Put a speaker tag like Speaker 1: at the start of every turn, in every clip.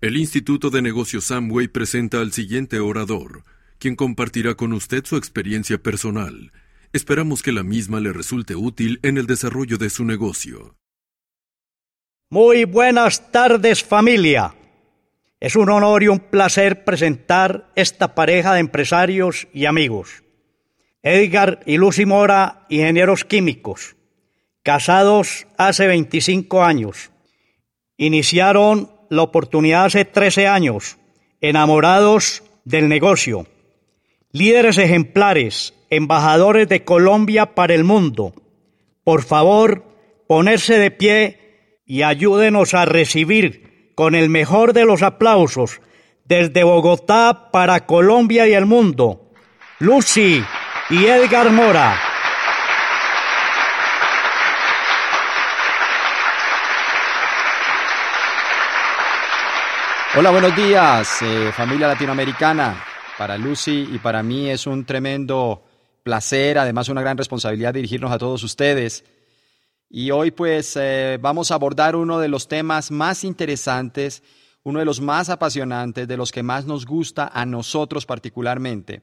Speaker 1: El Instituto de Negocios Samway presenta al siguiente orador, quien compartirá con usted su experiencia personal. Esperamos que la misma le resulte útil en el desarrollo de su negocio.
Speaker 2: Muy buenas tardes familia. Es un honor y un placer presentar esta pareja de empresarios y amigos. Edgar y Lucy Mora, ingenieros químicos, casados hace 25 años. Iniciaron la oportunidad hace 13 años, enamorados del negocio, líderes ejemplares, embajadores de Colombia para el mundo. Por favor, ponerse de pie y ayúdenos a recibir con el mejor de los aplausos desde Bogotá para Colombia y el mundo, Lucy y Edgar Mora.
Speaker 3: Hola, buenos días, eh, familia latinoamericana. Para Lucy y para mí es un tremendo placer, además una gran responsabilidad dirigirnos a todos ustedes. Y hoy pues eh, vamos a abordar uno de los temas más interesantes, uno de los más apasionantes, de los que más nos gusta a nosotros particularmente.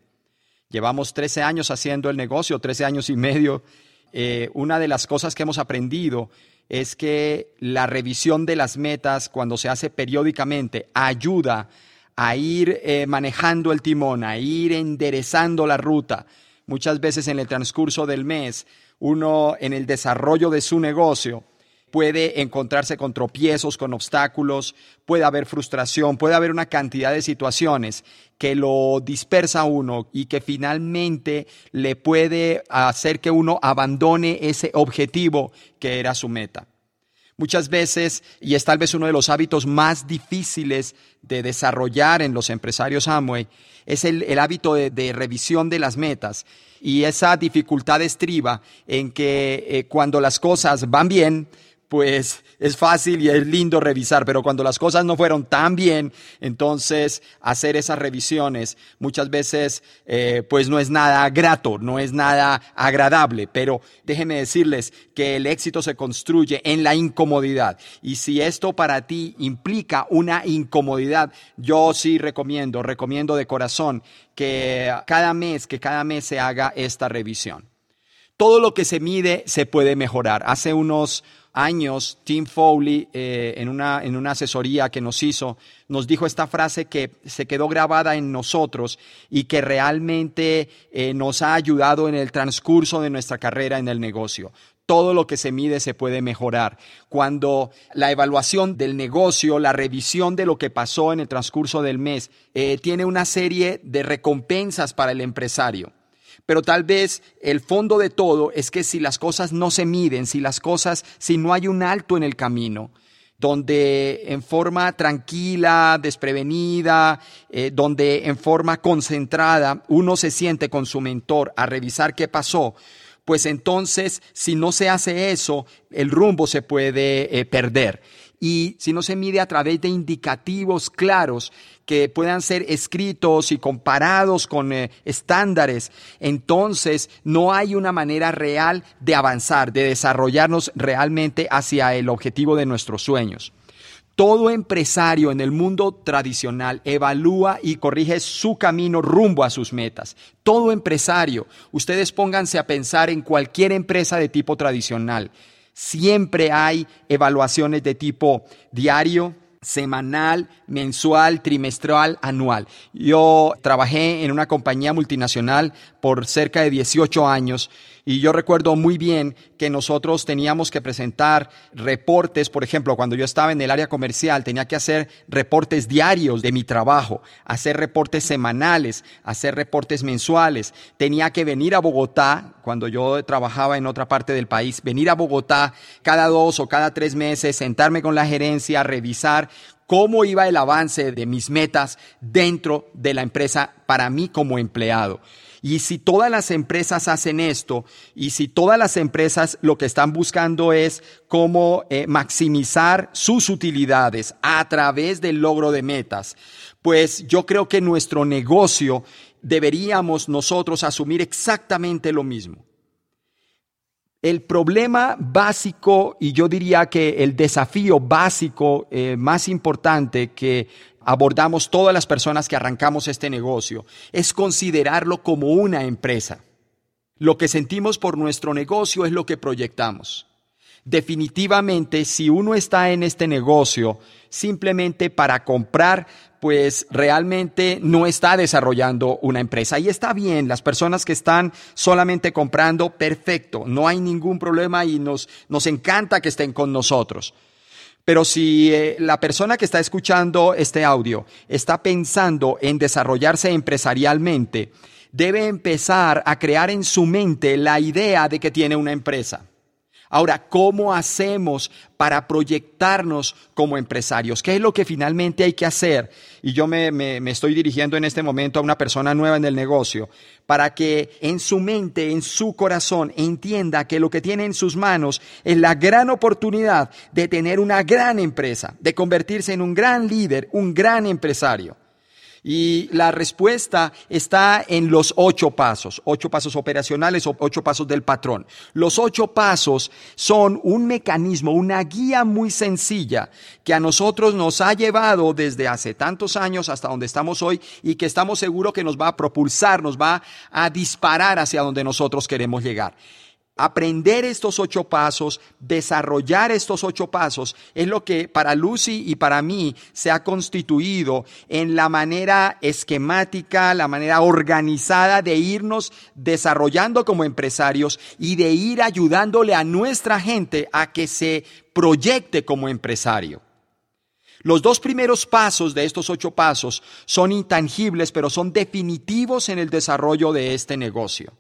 Speaker 3: Llevamos 13 años haciendo el negocio, 13 años y medio. Eh, una de las cosas que hemos aprendido es que la revisión de las metas, cuando se hace periódicamente, ayuda a ir eh, manejando el timón, a ir enderezando la ruta. Muchas veces en el transcurso del mes, uno en el desarrollo de su negocio puede encontrarse con tropiezos, con obstáculos, puede haber frustración, puede haber una cantidad de situaciones que lo dispersa uno y que finalmente le puede hacer que uno abandone ese objetivo que era su meta. Muchas veces, y es tal vez uno de los hábitos más difíciles de desarrollar en los empresarios Amway, es el, hábito de, revisión de las metas. Y esa dificultad estriba en que eh, cuando las cosas van bien, pues es fácil y es lindo revisar, pero cuando las cosas no fueron tan bien, entonces hacer esas revisiones muchas veces eh, pues no es nada grato, no es nada agradable, pero déjenme decirles que el éxito se construye en la incomodidad y si esto para ti implica una incomodidad, yo sí recomiendo, recomiendo de corazón que cada mes, que cada mes se haga esta revisión. Todo lo que se mide se puede mejorar. Hace unos años, Tim Foley, eh, en, una, en una asesoría que nos hizo, nos dijo esta frase que se quedó grabada en nosotros y que realmente eh, nos ha ayudado en el transcurso de nuestra carrera en el negocio. Todo lo que se mide se puede mejorar. Cuando la evaluación del negocio, la revisión de lo que pasó en el transcurso del mes, eh, tiene una serie de recompensas para el empresario. Pero tal vez el fondo de todo es que si las cosas no se miden, si las cosas, si no hay un alto en el camino, donde en forma tranquila, desprevenida, eh, donde en forma concentrada uno se siente con su mentor a revisar qué pasó, pues entonces si no se hace eso, el rumbo se puede eh, perder. Y si no se mide a través de indicativos claros que puedan ser escritos y comparados con eh, estándares, entonces no hay una manera real de avanzar, de desarrollarnos realmente hacia el objetivo de nuestros sueños. Todo empresario en el mundo tradicional evalúa y corrige su camino rumbo a sus metas. Todo empresario, ustedes pónganse a pensar en cualquier empresa de tipo tradicional Siempre hay evaluaciones de tipo diario, semanal, mensual, trimestral, anual. Yo trabajé en una compañía multinacional por cerca de 18 años y yo recuerdo muy bien que nosotros teníamos que presentar reportes, por ejemplo, cuando yo estaba en el área comercial, tenía que hacer reportes diarios de mi trabajo, hacer reportes semanales, hacer reportes mensuales. Tenía que venir a Bogotá, cuando yo trabajaba en otra parte del país, venir a Bogotá cada dos o cada tres meses, sentarme con la gerencia, revisar cómo iba el avance de mis metas dentro de la empresa para mí como empleado. Y si todas las empresas hacen esto, y si todas las empresas lo que están buscando es cómo eh, maximizar sus utilidades a través del logro de metas, pues yo creo que nuestro negocio deberíamos nosotros asumir exactamente lo mismo. El problema básico y yo diría que el desafío básico eh, más importante que abordamos todas las personas que arrancamos este negocio es considerarlo como una empresa. Lo que sentimos por nuestro negocio es lo que proyectamos. Definitivamente, si uno está en este negocio simplemente para comprar, pues realmente no está desarrollando una empresa. Y está bien, las personas que están solamente comprando, perfecto, no hay ningún problema y nos, nos encanta que estén con nosotros. Pero si eh, la persona que está escuchando este audio está pensando en desarrollarse empresarialmente, debe empezar a crear en su mente la idea de que tiene una empresa. Ahora, ¿cómo hacemos para proyectarnos como empresarios? ¿Qué es lo que finalmente hay que hacer? Y yo me, estoy dirigiendo en este momento a una persona nueva en el negocio, para que en su mente, en su corazón, entienda que lo que tiene en sus manos es la gran oportunidad de tener una gran empresa, de convertirse en un gran líder, un gran empresario. Y la respuesta está en los ocho pasos, ocho pasos operacionales o ocho pasos del patrón. Los ocho pasos son un mecanismo, una guía muy sencilla que a nosotros nos ha llevado desde hace tantos años hasta donde estamos hoy y que estamos seguros que nos va a propulsar, nos va a disparar hacia donde nosotros queremos llegar. Aprender estos ocho pasos, desarrollar estos ocho pasos, es lo que para Lucy y para mí se ha constituido en la manera esquemática, la manera organizada de irnos desarrollando como empresarios y de ir ayudándole a nuestra gente a que se proyecte como empresario. Los dos primeros pasos de estos ocho pasos son intangibles, pero son definitivos en el desarrollo de este negocio.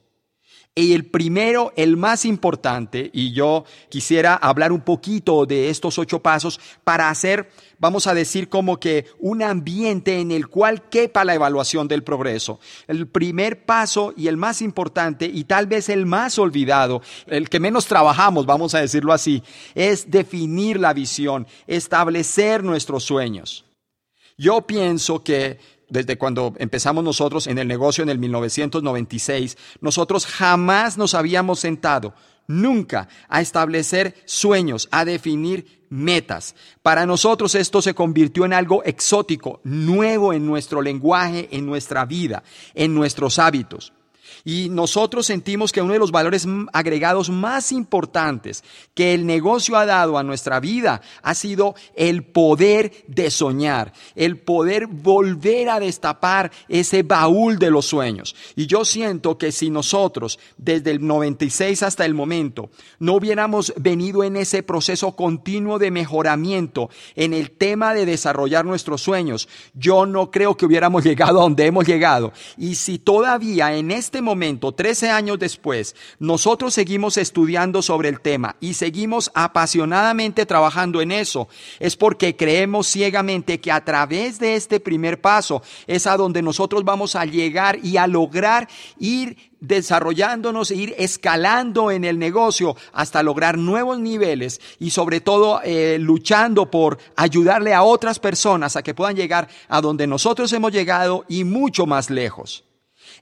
Speaker 3: Y el primero, el más importante, y yo quisiera hablar un poquito de estos ocho pasos para hacer, vamos a decir, como que un ambiente en el cual quepa la evaluación del progreso. El primer paso y el más importante, y tal vez el más olvidado, el que menos trabajamos, vamos a decirlo así, es definir la visión, establecer nuestros sueños. Yo pienso que desde cuando empezamos nosotros en el negocio en el 1996, nosotros jamás nos habíamos sentado, nunca, a establecer sueños, a definir metas. Para nosotros esto se convirtió en algo exótico, nuevo en nuestro lenguaje, en nuestra vida, en nuestros hábitos. Y nosotros sentimos que uno de los valores agregados más importantes que el negocio ha dado a nuestra vida ha sido el poder de soñar, el poder volver a destapar ese baúl de los sueños. Y yo siento que si nosotros desde el 96 hasta el momento no hubiéramos venido en ese proceso continuo de mejoramiento en el tema de desarrollar nuestros sueños, yo no creo que hubiéramos llegado a donde hemos llegado. Y si todavía en este momento momento, 13 años después, nosotros seguimos estudiando sobre el tema y seguimos apasionadamente trabajando en eso, es porque creemos ciegamente que a través de este primer paso es a donde nosotros vamos a llegar y a lograr ir desarrollándonos e ir escalando en el negocio hasta lograr nuevos niveles y sobre todo eh, luchando por ayudarle a otras personas a que puedan llegar a donde nosotros hemos llegado y mucho más lejos.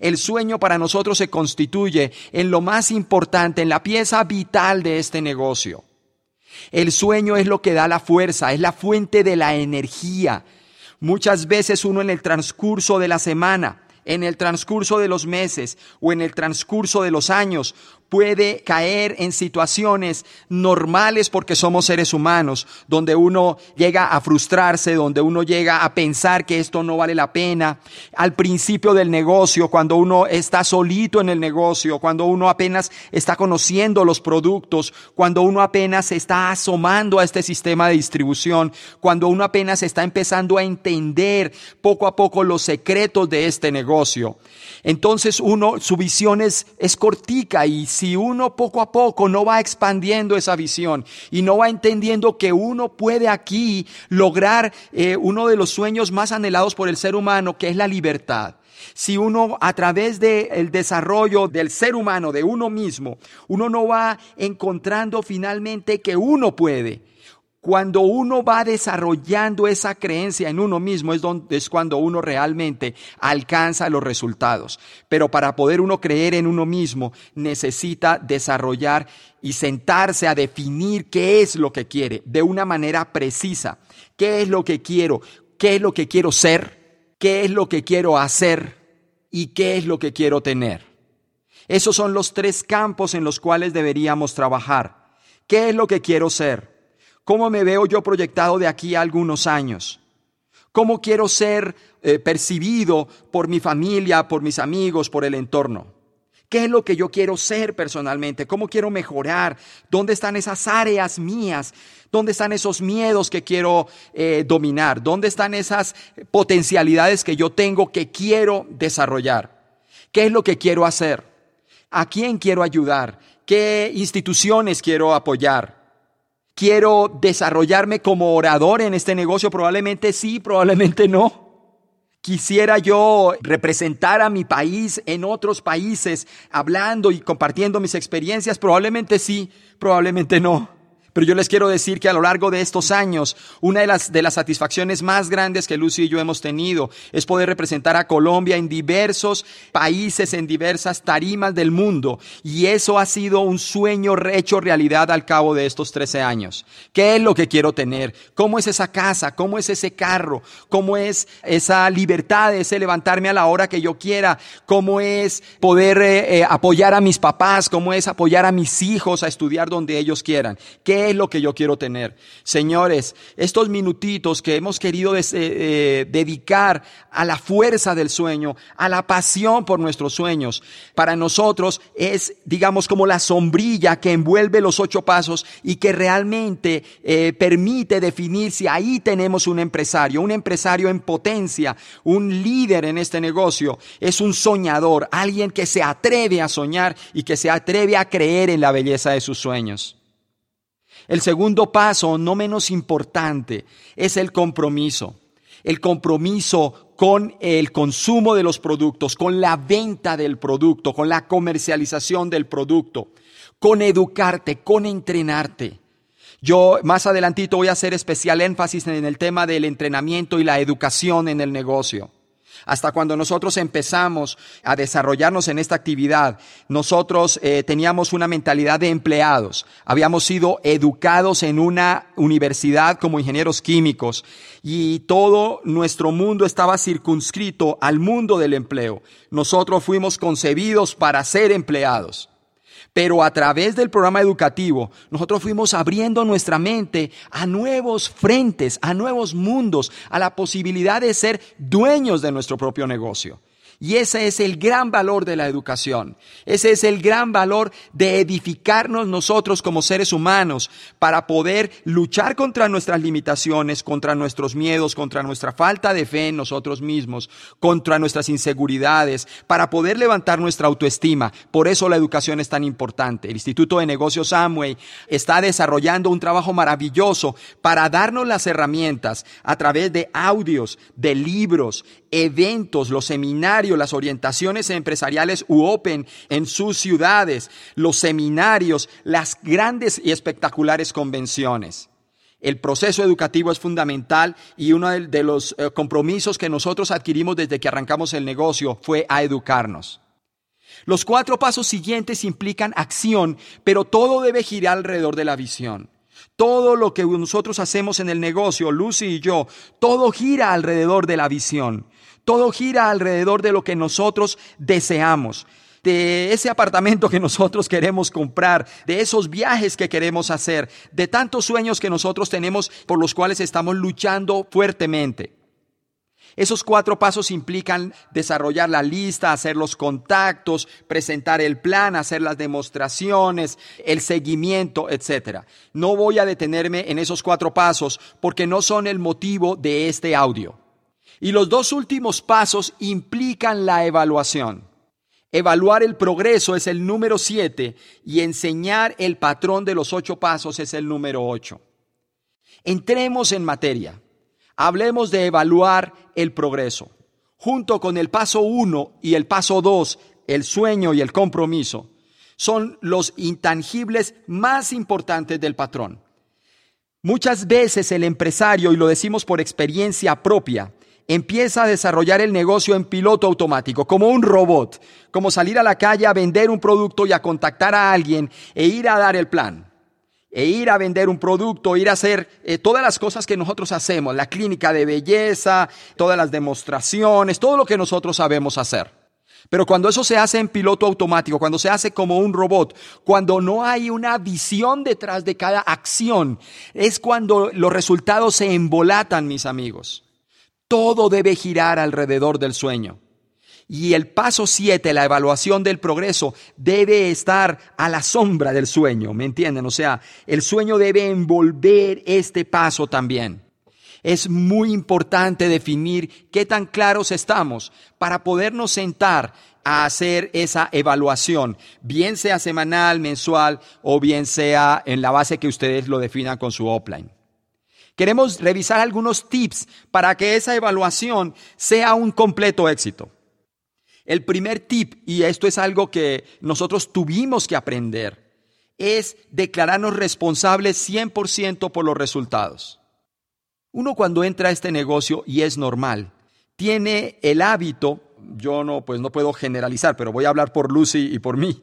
Speaker 3: El sueño para nosotros se constituye en lo más importante, en la pieza vital de este negocio. El sueño es lo que da la fuerza, es la fuente de la energía. Muchas veces uno en el transcurso de la semana, en el transcurso de los meses o en el transcurso de los años puede caer en situaciones normales porque somos seres humanos, donde uno llega a frustrarse, donde uno llega a pensar que esto no vale la pena. Al principio del negocio, cuando uno está solito en el negocio, cuando uno apenas está conociendo los productos, cuando uno apenas está asomando a este sistema de distribución, cuando uno apenas está empezando a entender poco a poco los secretos de este negocio. Entonces uno, su visión es, es cortica y si uno poco a poco no va expandiendo esa visión y no va entendiendo que uno puede aquí lograr eh, uno de los sueños más anhelados por el ser humano, que es la libertad. Si uno a través del desarrollo del ser humano, de uno mismo, uno no va encontrando finalmente que uno puede, Cuando uno va desarrollando esa creencia en uno mismo es, donde, es cuando uno realmente alcanza los resultados. Pero para poder uno creer en uno mismo necesita desarrollar y sentarse a definir qué es lo que quiere de una manera precisa. ¿Qué es lo que quiero? ¿Qué es lo que quiero ser? ¿Qué es lo que quiero hacer? ¿Y qué es lo que quiero tener? Esos son los tres campos en los cuales deberíamos trabajar. ¿Qué es lo que quiero ser? ¿Cómo me veo yo proyectado de aquí a algunos años? ¿Cómo quiero ser eh, percibido por mi familia, por mis amigos, por el entorno? ¿Qué es lo que yo quiero ser personalmente? ¿Cómo quiero mejorar? ¿Dónde están esas áreas mías? ¿Dónde están esos miedos que quiero eh, dominar? ¿Dónde están esas potencialidades que yo tengo que quiero desarrollar? ¿Qué es lo que quiero hacer? ¿A quién quiero ayudar? ¿Qué instituciones quiero apoyar? ¿Quiero desarrollarme como orador en este negocio? Probablemente sí, probablemente no. Quisiera yo representar a mi país en otros países hablando y compartiendo mis experiencias. Probablemente sí, probablemente no. Pero yo les quiero decir que a lo largo de estos años, una de las, de las satisfacciones más grandes que Lucy y yo hemos tenido es poder representar a Colombia en diversos países, en diversas tarimas del mundo. Y eso ha sido un sueño hecho realidad al cabo de estos 13 años. ¿Qué es lo que quiero tener? ¿Cómo es esa casa? ¿Cómo es ese carro? ¿Cómo es esa libertad, ese levantarme a la hora que yo quiera? ¿Cómo es poder eh, eh, apoyar a mis papás? ¿Cómo es apoyar a mis hijos a estudiar donde ellos quieran? ¿Qué es lo que yo quiero tener? Señores, estos minutitos que hemos querido eh, eh, dedicar a la fuerza del sueño, a la pasión por nuestros sueños, para nosotros es, digamos, como la sombrilla que envuelve los ocho pasos y que realmente eh, permite definir si ahí tenemos un empresario, un empresario en potencia, un líder en este negocio, es un soñador, alguien que se atreve a soñar y que se atreve a creer en la belleza de sus sueños. El segundo paso, no menos importante, es el compromiso. El compromiso con el consumo de los productos, con la venta del producto, con la comercialización del producto, con educarte, con entrenarte. Yo más adelantito voy a hacer especial énfasis en el tema del entrenamiento y la educación en el negocio. Hasta cuando nosotros empezamos a desarrollarnos en esta actividad, nosotros eh, teníamos una mentalidad de empleados. Habíamos sido educados en una universidad como ingenieros químicos y todo nuestro mundo estaba circunscrito al mundo del empleo. Nosotros fuimos concebidos para ser empleados. Pero a través del programa educativo, nosotros fuimos abriendo nuestra mente a nuevos frentes, a nuevos mundos, a la posibilidad de ser dueños de nuestro propio negocio. Y ese es el gran valor de la educación. Ese es el gran valor de edificarnos nosotros como seres humanos para poder luchar contra nuestras limitaciones, contra nuestros miedos, contra nuestra falta de fe en nosotros mismos, contra nuestras inseguridades, para poder levantar nuestra autoestima. Por eso la educación es tan importante. El Instituto de Negocios Amway está desarrollando un trabajo maravilloso para darnos las herramientas a través de audios, de libros, eventos, los seminarios, las orientaciones empresariales u open en sus ciudades, los seminarios, las grandes y espectaculares convenciones. El proceso educativo es fundamental y uno de los eh, compromisos que nosotros adquirimos desde que arrancamos el negocio fue a educarnos. Los cuatro pasos siguientes implican acción, pero todo debe girar alrededor de la visión. Todo lo que nosotros hacemos en el negocio, Lucy y yo, todo gira alrededor de la visión. Todo gira alrededor de lo que nosotros deseamos de ese apartamento que nosotros queremos comprar, de esos viajes que queremos hacer, de tantos sueños que nosotros tenemos por los cuales estamos luchando fuertemente. Esos cuatro pasos implican desarrollar la lista, hacer los contactos, presentar el plan, hacer las demostraciones, el seguimiento, etc. No voy a detenerme en esos cuatro pasos porque no son el motivo de este audio. Y los dos últimos pasos implican la evaluación. Evaluar el progreso es el número siete y enseñar el patrón de los ocho pasos es el número ocho. Entremos en materia. Hablemos de evaluar el progreso. Junto con el paso uno y el paso dos, el sueño y el compromiso, son los intangibles más importantes del patrón. Muchas veces el empresario, y lo decimos por experiencia propia, empieza a desarrollar el negocio en piloto automático, como un robot, como salir a la calle a vender un producto y a contactar a alguien e ir a dar el plan, e ir a vender un producto, ir a hacer eh, todas las cosas que nosotros hacemos, la clínica de belleza, todas las demostraciones, todo lo que nosotros sabemos hacer. Pero cuando eso se hace en piloto automático, cuando se hace como un robot, cuando no hay una visión detrás de cada acción, es cuando los resultados se embolatan, mis amigos. Todo debe girar alrededor del sueño. Y el paso 7, la evaluación del progreso, debe estar a la sombra del sueño, ¿me entienden? O sea, el sueño debe envolver este paso también. Es muy importante definir qué tan claros estamos para podernos sentar a hacer esa evaluación, bien sea semanal, mensual o bien sea en la base que ustedes lo definan con su offline. Queremos revisar algunos tips para que esa evaluación sea un completo éxito. El primer tip, y esto es algo que nosotros tuvimos que aprender, es declararnos responsables 100% por los resultados. Uno cuando entra a este negocio, y es normal, tiene el hábito, yo no, pues no puedo generalizar, pero voy a hablar por Lucy y por mí,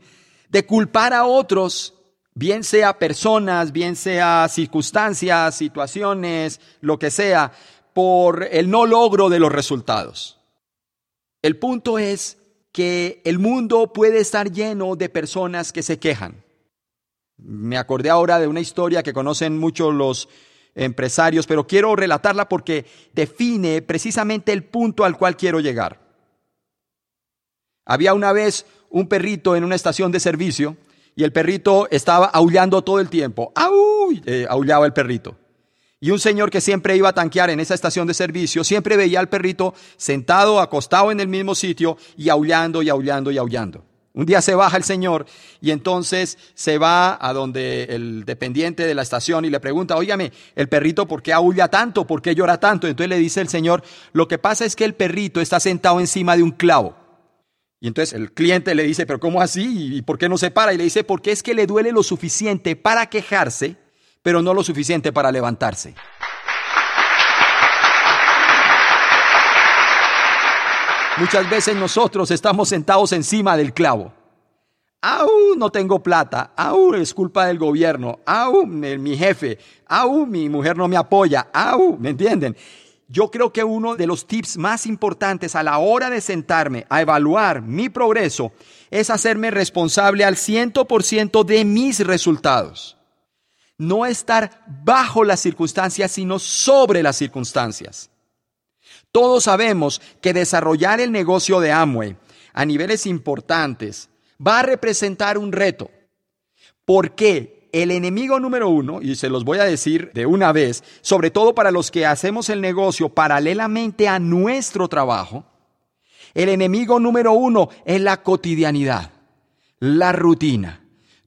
Speaker 3: de culpar a otros, bien sea personas, bien sea circunstancias, situaciones, lo que sea, por el no logro de los resultados. El punto es que el mundo puede estar lleno de personas que se quejan. Me acordé ahora de una historia que conocen mucho los empresarios, pero quiero relatarla porque define precisamente el punto al cual quiero llegar. Había una vez un perrito en una estación de servicio y el perrito estaba aullando todo el tiempo. ¡Au! Eh, aullaba el perrito. Y un señor que siempre iba a tanquear en esa estación de servicio, siempre veía al perrito sentado, acostado en el mismo sitio y aullando y aullando y aullando. Un día se baja el señor y entonces se va a donde el dependiente de la estación y le pregunta, óigame, el perrito, ¿por qué aulla tanto? ¿Por qué llora tanto? Entonces le dice el señor, lo que pasa es que el perrito está sentado encima de un clavo. Y entonces el cliente le dice, pero ¿cómo así? ¿Y por qué no se para? Y le dice, porque es que le duele lo suficiente para quejarse, pero no lo suficiente para levantarse. Muchas veces nosotros estamos sentados encima del clavo. Aún no tengo plata, aún es culpa del gobierno, aún mi jefe, aún mi mujer no me apoya, aún, ¿me entienden? Yo creo que uno de los tips más importantes a la hora de sentarme a evaluar mi progreso es hacerme responsable al 100% de mis resultados. No estar bajo las circunstancias, sino sobre las circunstancias. Todos sabemos que desarrollar el negocio de Amway a niveles importantes va a representar un reto. Porque el enemigo número uno, y se los voy a decir de una vez, sobre todo para los que hacemos el negocio paralelamente a nuestro trabajo, el enemigo número uno es la cotidianidad, la rutina.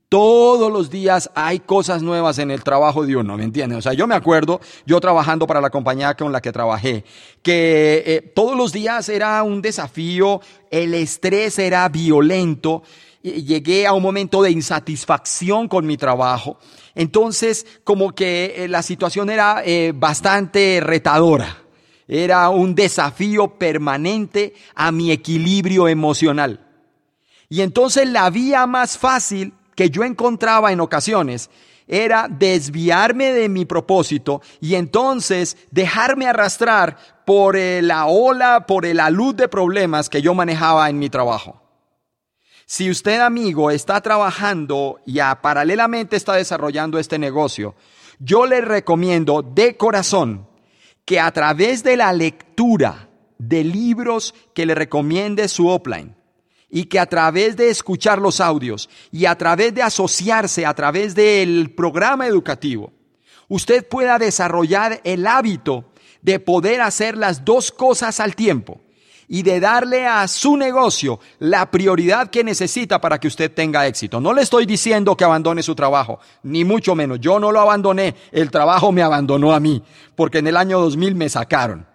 Speaker 3: Todos los días hay cosas nuevas en el trabajo de uno, ¿me entienden? O sea, yo me acuerdo, yo trabajando para la compañía con la que trabajé, que eh, todos los días era un desafío, el estrés era violento, llegué a un momento de insatisfacción con mi trabajo. Entonces, como que eh, la situación era eh, bastante retadora. Era un desafío permanente a mi equilibrio emocional. Y entonces la vía más fácil que yo encontraba en ocasiones era desviarme de mi propósito y entonces dejarme arrastrar por eh, la ola, por la luz de problemas que yo manejaba en mi trabajo. Si usted, amigo, está trabajando y paralelamente está desarrollando este negocio, yo le recomiendo de corazón que a través de la lectura de libros que le recomiende su offline, y que a través de escuchar los audios y a través de asociarse a través del programa educativo, usted pueda desarrollar el hábito de poder hacer las dos cosas al tiempo y de darle a su negocio la prioridad que necesita para que usted tenga éxito. No le estoy diciendo que abandone su trabajo, ni mucho menos. Yo no lo abandoné, el trabajo me abandonó a mí, porque en el año 2000 me sacaron.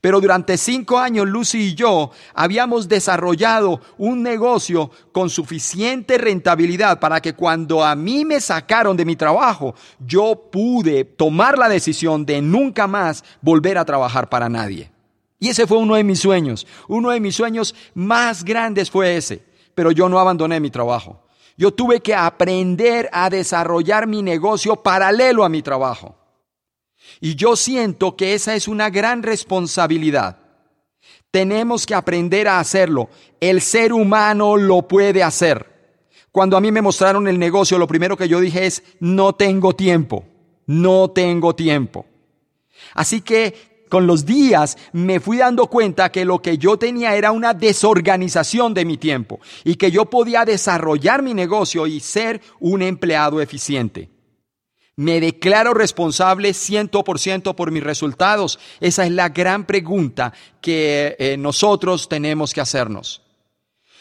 Speaker 3: Pero durante cinco años Lucy y yo habíamos desarrollado un negocio con suficiente rentabilidad para que cuando a mí me sacaron de mi trabajo, yo pude tomar la decisión de nunca más volver a trabajar para nadie. Y ese fue uno de mis sueños. Uno de mis sueños más grandes fue ese. Pero yo no abandoné mi trabajo. Yo tuve que aprender a desarrollar mi negocio paralelo a mi trabajo. Y yo siento que esa es una gran responsabilidad. Tenemos que aprender a hacerlo. El ser humano lo puede hacer. Cuando a mí me mostraron el negocio, lo primero que yo dije es, no tengo tiempo, no tengo tiempo. Así que con los días me fui dando cuenta que lo que yo tenía era una desorganización de mi tiempo y que yo podía desarrollar mi negocio y ser un empleado eficiente. ¿Me declaro responsable 100% por mis resultados? Esa es la gran pregunta que eh, nosotros tenemos que hacernos.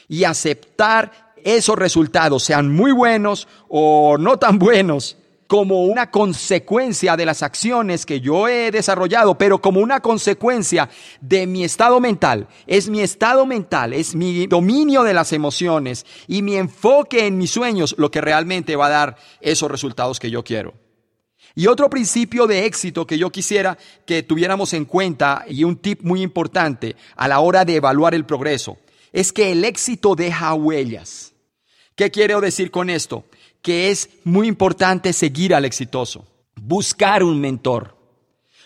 Speaker 3: Y aceptar esos resultados, sean muy buenos o no tan buenos, como una consecuencia de las acciones que yo he desarrollado, pero como una consecuencia de mi estado mental. Es mi estado mental, es mi dominio de las emociones y mi enfoque en mis sueños lo que realmente va a dar esos resultados que yo quiero. Y otro principio de éxito que yo quisiera que tuviéramos en cuenta y un tip muy importante a la hora de evaluar el progreso es que el éxito deja huellas. ¿Qué quiero decir con esto? Que es muy importante seguir al exitoso, buscar un mentor.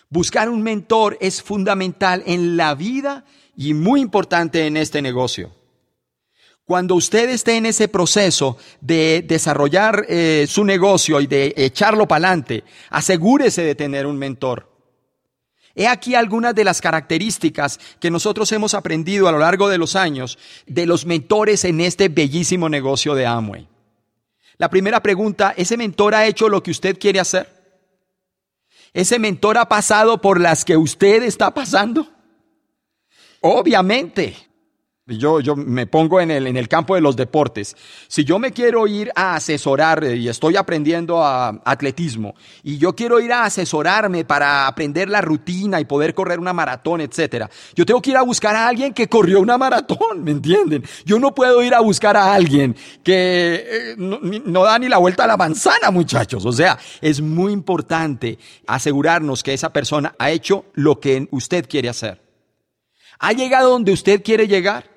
Speaker 3: Buscar un mentor es fundamental en la vida y muy importante en este negocio. Cuando usted esté en ese proceso de desarrollar eh, su negocio y de echarlo para adelante, asegúrese de tener un mentor. He aquí algunas de las características que nosotros hemos aprendido a lo largo de los años de los mentores en este bellísimo negocio de Amway. La primera pregunta, ¿ese mentor ha hecho lo que usted quiere hacer? ¿Ese mentor ha pasado por las que usted está pasando? Obviamente, yo, yo me pongo en el, en el campo de los deportes. Si yo me quiero ir a asesorar y estoy aprendiendo a atletismo y yo quiero ir a asesorarme para aprender la rutina y poder correr una maratón, etcétera, yo tengo que ir a buscar a alguien que corrió una maratón, ¿me entienden? Yo no puedo ir a buscar a alguien que eh, no da ni la vuelta a la manzana, muchachos. O sea, es muy importante asegurarnos que esa persona ha hecho lo que usted quiere hacer. ¿Ha llegado donde usted quiere llegar?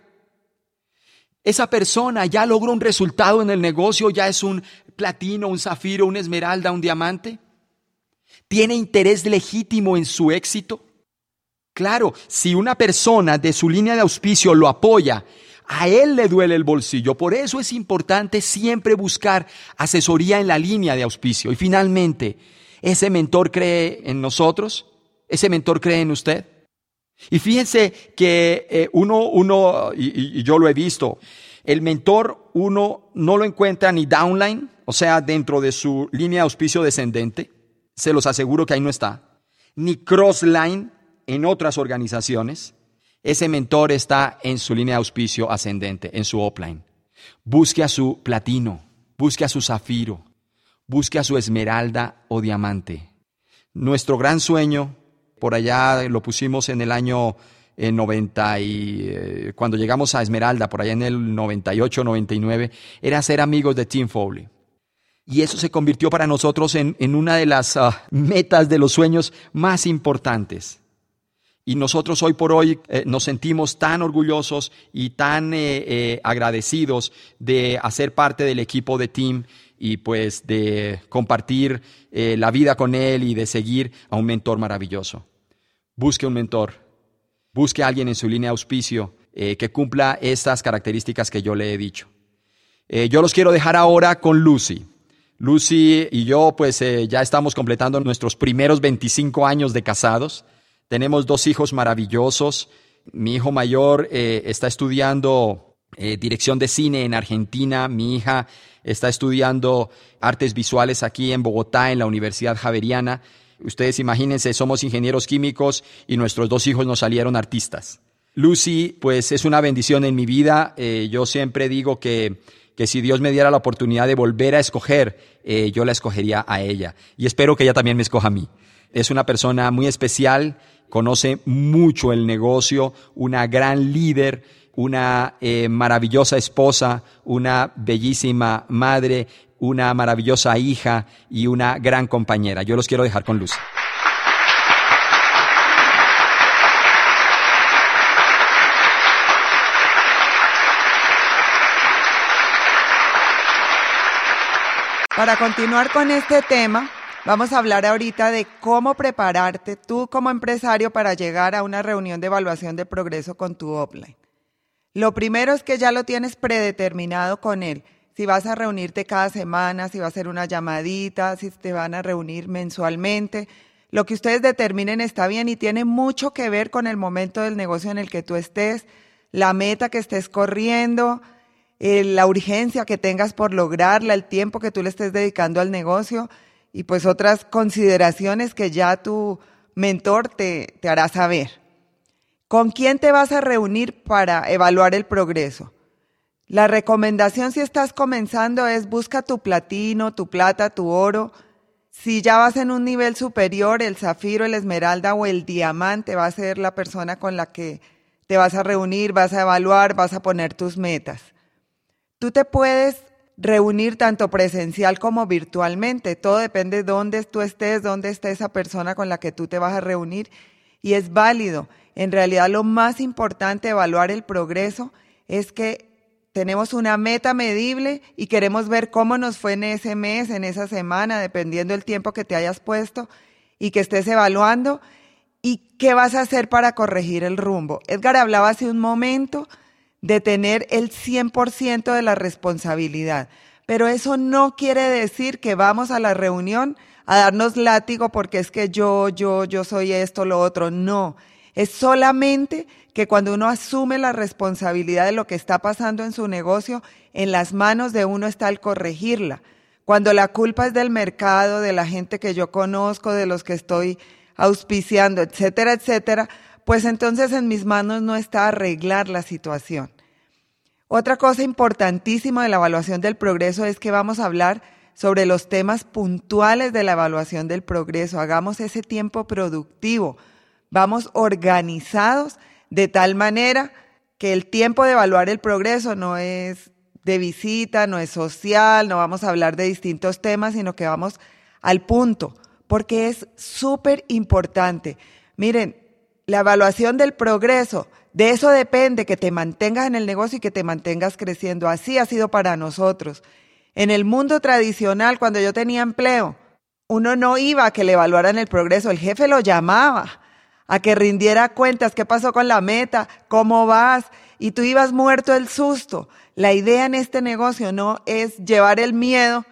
Speaker 3: Esa persona ya logró un resultado en el negocio, ya es un platino, un zafiro, una esmeralda, un diamante. ¿Tiene interés legítimo en su éxito? Claro, si una persona de su línea de auspicio lo apoya, a él le duele el bolsillo. Por eso es importante siempre buscar asesoría en la línea de auspicio. Y finalmente, ¿ese mentor cree en nosotros? ¿Ese mentor cree en usted? Y fíjense que eh, uno, uno y, yo lo he visto, el mentor uno no lo encuentra ni downline, o sea, dentro de su línea de auspicio descendente, se los aseguro que ahí no está, ni crossline en otras organizaciones. Ese mentor está en su línea de auspicio ascendente, en su upline. Busque a su platino, busque a su zafiro, busque a su esmeralda o diamante. Nuestro gran sueño por allá lo pusimos en el año 90 eh, y eh, cuando llegamos a Esmeralda, por allá en el 98, 99, era ser amigos de Tim Foley. Y eso se convirtió para nosotros en, una de las ah, metas de los sueños más importantes. Y nosotros hoy por hoy eh, nos sentimos tan orgullosos y tan agradecidos de hacer parte del equipo de Tim y pues de compartir la vida con él y de seguir a un mentor maravilloso. Busque un mentor, busque a alguien en su línea de auspicio eh, que cumpla estas características que yo le he dicho. Eh, yo los quiero dejar ahora con Lucy. Lucy y yo pues eh, ya estamos completando nuestros primeros 25 años de casados. Tenemos dos hijos maravillosos. Mi hijo mayor está estudiando dirección de cine en Argentina. Mi hija está estudiando artes visuales aquí en Bogotá, en la Universidad Javeriana. Ustedes imagínense, somos ingenieros químicos y nuestros dos hijos nos salieron artistas. Lucy, pues es una bendición en mi vida. Eh, yo siempre digo que, que, si Dios me diera la oportunidad de volver a escoger, eh, yo la escogería a ella. Y espero que ella también me escoja a mí. Es una persona muy especial conoce mucho el negocio, una gran líder, una eh, maravillosa esposa, una bellísima madre, una maravillosa hija y una gran compañera. Yo los quiero dejar con Lucy.
Speaker 4: Para continuar con este tema, vamos a hablar ahorita de cómo prepararte tú como empresario para llegar a una reunión de evaluación de progreso con tu offline. Lo primero es que ya lo tienes predeterminado con él. Si vas a reunirte cada semana, si va a ser una llamadita, si te van a reunir mensualmente. Lo que ustedes determinen está bien y tiene mucho que ver con el momento del negocio en el que tú estés, la meta que estés corriendo, eh, la urgencia que tengas por lograrla, el tiempo que tú le estés dedicando al negocio y pues otras consideraciones que ya tu mentor te, te hará saber. ¿Con quién te vas a reunir para evaluar el progreso? La recomendación si estás comenzando es busca tu platino, tu plata, tu oro. Si ya vas en un nivel superior, el zafiro, el esmeralda o el diamante va a ser la persona con la que te vas a reunir, vas a evaluar, vas a poner tus metas. Tú te puedes reunir tanto presencial como virtualmente. Todo depende de dónde tú estés, dónde esté esa persona con la que tú te vas a reunir y es válido. En realidad lo más importante evaluar el progreso es que tenemos una meta medible y queremos ver cómo nos fue en ese mes, en esa semana, dependiendo del tiempo que te hayas puesto y que estés evaluando y qué vas a hacer para corregir el rumbo. Edgar hablaba hace un momento de tener el 100% de la responsabilidad. Pero eso no quiere decir que vamos a la reunión a darnos látigo porque es que yo, yo, yo soy esto, lo otro. No, es solamente que cuando uno asume la responsabilidad de lo que está pasando en su negocio, en las manos de uno está el corregirla. Cuando la culpa es del mercado, de la gente que yo conozco, de los que estoy auspiciando, etcétera, etcétera, pues entonces en mis manos no está arreglar la situación. Otra cosa importantísima de la evaluación del progreso es que vamos a hablar sobre los temas puntuales de la evaluación del progreso. Hagamos ese tiempo productivo. Vamos organizados de tal manera que el tiempo de evaluar el progreso no es de visita, no es social, no vamos a hablar de distintos temas, sino que vamos al punto, porque es súper importante. Miren, la evaluación del progreso, de eso depende que te mantengas en el negocio y que te mantengas creciendo. Así ha sido para nosotros. En el mundo tradicional, cuando yo tenía empleo, uno no iba a que le evaluaran el progreso, el jefe lo llamaba a que rindiera cuentas, qué pasó con la meta, cómo vas, y tú ibas muerto del susto. La idea en este negocio no es llevar el miedo,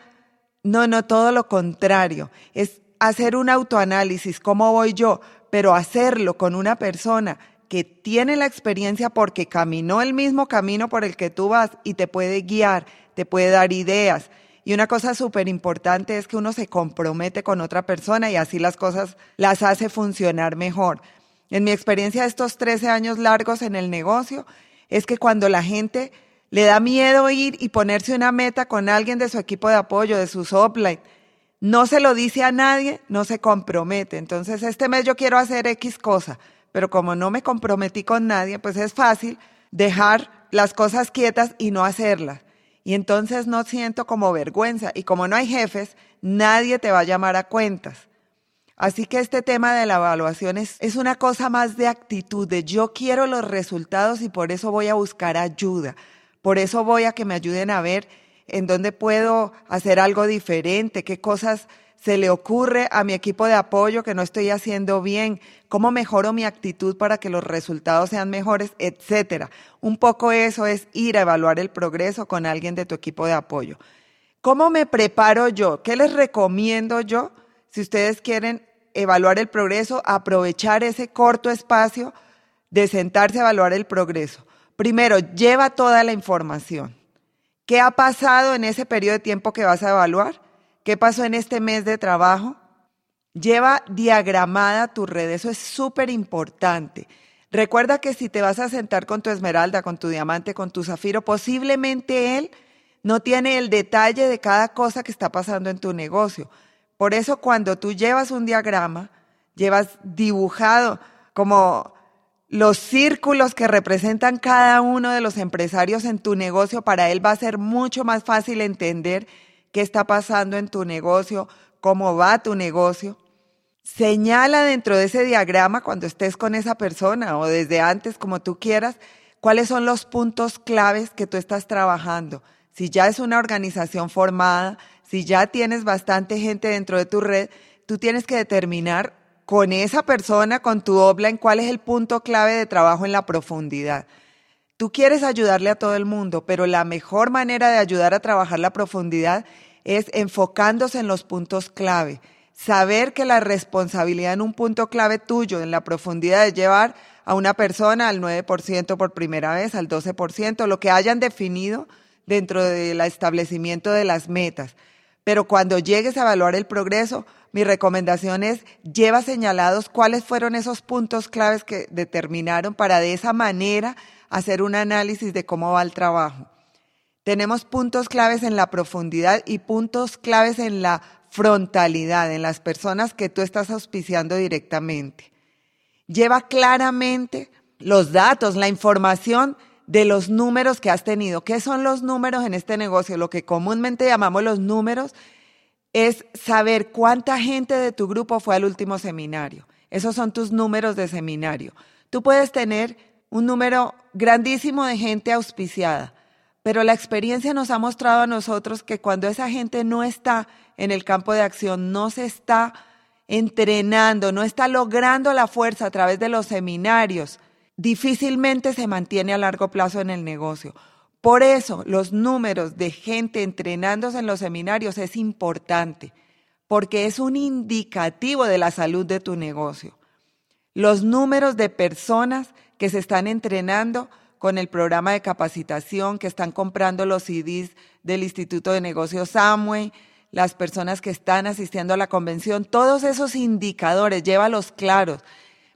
Speaker 4: no, no, todo lo contrario, es hacer un autoanálisis, cómo voy yo, pero hacerlo con una persona que tiene la experiencia porque caminó el mismo camino por el que tú vas y te puede guiar, te puede dar ideas. Y una cosa súper importante es que uno se compromete con otra persona y así las cosas las hace funcionar mejor. En mi experiencia de estos 13 años largos en el negocio, es que cuando la gente le da miedo ir y ponerse una meta con alguien de su equipo de apoyo, de su upline, no se lo dice a nadie, no se compromete. Entonces, este mes yo quiero hacer X cosa, pero como no me comprometí con nadie, pues es fácil dejar las cosas quietas y no hacerlas. Y entonces no siento como vergüenza. Y como no hay jefes, nadie te va a llamar a cuentas. Así que este tema de la evaluación es, es una cosa más de actitud, de yo quiero los resultados y por eso voy a buscar ayuda. Por eso voy a que me ayuden a ver en dónde puedo hacer algo diferente, qué cosas se le ocurre a mi equipo de apoyo que no estoy haciendo bien, cómo mejoro mi actitud para que los resultados sean mejores, etcétera. Un poco eso es ir a evaluar el progreso con alguien de tu equipo de apoyo. ¿Cómo me preparo yo? ¿Qué les recomiendo yo si ustedes quieren evaluar el progreso, aprovechar ese corto espacio de sentarse a evaluar el progreso? Primero, lleva toda la información. ¿Qué ha pasado en ese periodo de tiempo que vas a evaluar? ¿Qué pasó en este mes de trabajo? Lleva diagramada tu red, eso es súper importante. Recuerda que si te vas a sentar con tu esmeralda, con tu diamante, con tu zafiro, posiblemente él no tiene el detalle de cada cosa que está pasando en tu negocio. Por eso cuando tú llevas un diagrama, llevas dibujado como los círculos que representan cada uno de los empresarios en tu negocio, para él va a ser mucho más fácil entender qué está pasando en tu negocio, cómo va tu negocio. Señala dentro de ese diagrama cuando estés con esa persona o desde antes, como tú quieras, cuáles son los puntos claves que tú estás trabajando. Si ya es una organización formada, si ya tienes bastante gente dentro de tu red, tú tienes que determinar con esa persona, con tu offline, cuál es el punto clave de trabajo en la profundidad. Tú quieres ayudarle a todo el mundo, pero la mejor manera de ayudar a trabajar la profundidad es enfocándose en los puntos clave. Saber que la responsabilidad en un punto clave tuyo, en la profundidad, es llevar a una persona al 9% por primera vez, al 12%, lo que hayan definido dentro del establecimiento de las metas. Pero cuando llegues a evaluar el progreso, mi recomendación es lleva señalados cuáles fueron esos puntos claves que determinaron para de esa manera hacer un análisis de cómo va el trabajo. Tenemos puntos claves en la profundidad y puntos claves en la frontalidad, en las personas que tú estás auspiciando directamente. Lleva claramente los datos, la información de los números que has tenido. ¿Qué son los números en este negocio? Lo que comúnmente llamamos los números es saber cuánta gente de tu grupo fue al último seminario. Esos son tus números de seminario. Tú puedes tener un número grandísimo de gente auspiciada, pero la experiencia nos ha mostrado a nosotros que cuando esa gente no está en el campo de acción, no se está entrenando, no está logrando la fuerza a través de los seminarios, difícilmente se mantiene a largo plazo en el negocio. Por eso los números de gente entrenándose en los seminarios es importante, porque es un indicativo de la salud de tu negocio. Los números de personas que se están entrenando con el programa de capacitación, que están comprando los CDs del Instituto de Negocios Samway, las personas que están asistiendo a la convención, todos esos indicadores, llévalos claros.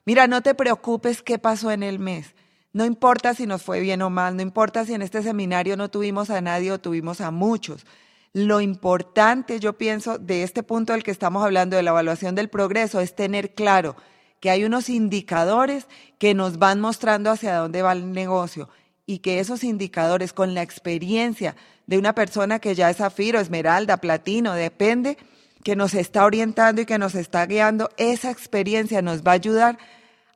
Speaker 4: Mira, no te preocupes qué pasó en el mes. No importa si nos fue bien o mal, no importa si en este seminario no tuvimos a nadie o tuvimos a muchos. Lo importante, yo pienso, de este punto del que estamos hablando, de la evaluación del progreso, es tener claro que hay unos indicadores que nos van mostrando hacia dónde va el negocio y que esos indicadores con la experiencia de una persona que ya es zafiro, esmeralda, platino, depende, que nos está orientando y que nos está guiando, esa experiencia nos va a ayudar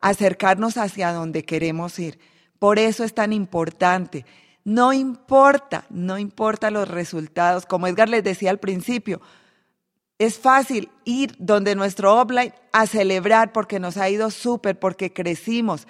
Speaker 4: acercarnos hacia donde queremos ir. Por eso es tan importante. No importa, no importa los resultados. Como Edgar les decía al principio, es fácil ir donde nuestro offline a celebrar porque nos ha ido súper, porque crecimos.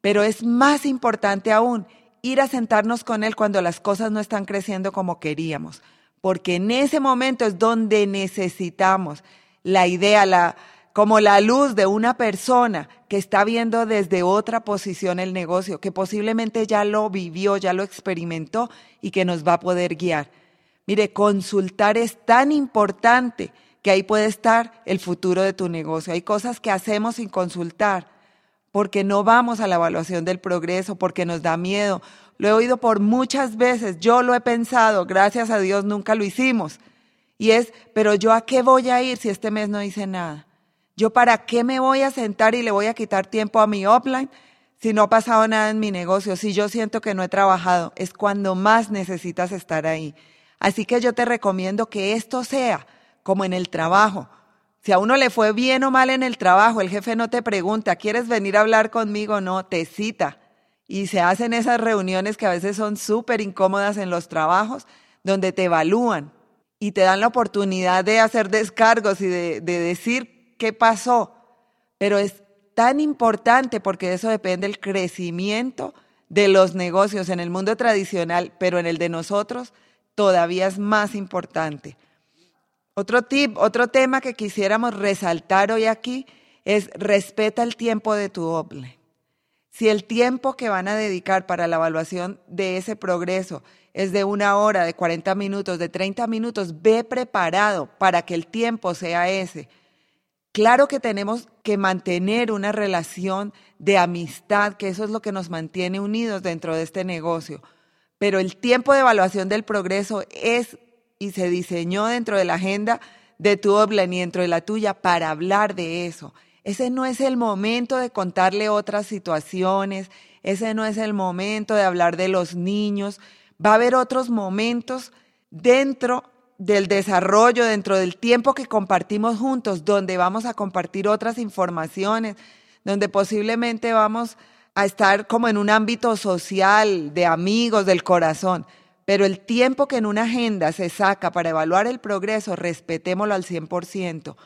Speaker 4: Pero es más importante aún ir a sentarnos con él cuando las cosas no están creciendo como queríamos. Porque en ese momento es donde necesitamos la idea, la, como la luz de una persona que está viendo desde otra posición el negocio, que posiblemente ya lo vivió, ya lo experimentó y que nos va a poder guiar. Mire, consultar es tan importante que ahí puede estar el futuro de tu negocio. Hay cosas que hacemos sin consultar porque no vamos a la evaluación del progreso, porque nos da miedo. Lo he oído por muchas veces, yo lo he pensado, gracias a Dios nunca lo hicimos. Y es, pero yo a qué voy a ir si este mes no hice nada? ¿Yo para qué me voy a sentar y le voy a quitar tiempo a mi offline si no ha pasado nada en mi negocio? Si yo siento que no he trabajado, es cuando más necesitas estar ahí. Así que yo te recomiendo que esto sea como en el trabajo. Si a uno le fue bien o mal en el trabajo, el jefe no te pregunta, ¿quieres venir a hablar conmigo? No, te cita. Y se hacen esas reuniones que a veces son súper incómodas en los trabajos, donde te evalúan y te dan la oportunidad de hacer descargos y de, de decir qué pasó, pero es tan importante porque de eso depende el crecimiento de los negocios en el mundo tradicional, pero en el de nosotros todavía es más importante. Otro tip, otro tema que quisiéramos resaltar hoy aquí es respeta el tiempo de tu doble. Si el tiempo que van a dedicar para la evaluación de ese progreso es de una hora, de 40 minutos, de 30 minutos, ve preparado para que el tiempo sea ese Claro que tenemos que mantener una relación de amistad, que eso es lo que nos mantiene unidos dentro de este negocio. Pero el tiempo de evaluación del progreso es y se diseñó dentro de la agenda de tu Oblen y dentro de la tuya para hablar de eso. Ese no es el momento de contarle otras situaciones, ese no es el momento de hablar de los niños. Va a haber otros momentos dentro del desarrollo, dentro del tiempo que compartimos juntos, donde vamos a compartir otras informaciones, donde posiblemente vamos a estar como en un ámbito social, de amigos, del corazón. Pero el tiempo que en una agenda se saca para evaluar el progreso, respetémoslo al 100%,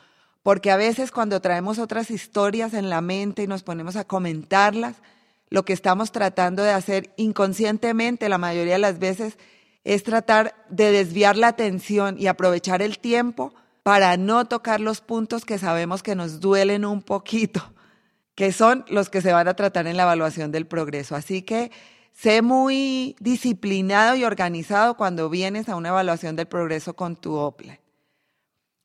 Speaker 4: porque a veces cuando traemos otras historias en la mente y nos ponemos a comentarlas, lo que estamos tratando de hacer inconscientemente la mayoría de las veces es tratar de desviar la atención y aprovechar el tiempo para no tocar los puntos que sabemos que nos duelen un poquito, que son los que se van a tratar en la evaluación del progreso. Así que sé muy disciplinado y organizado cuando vienes a una evaluación del progreso con tu OPLE.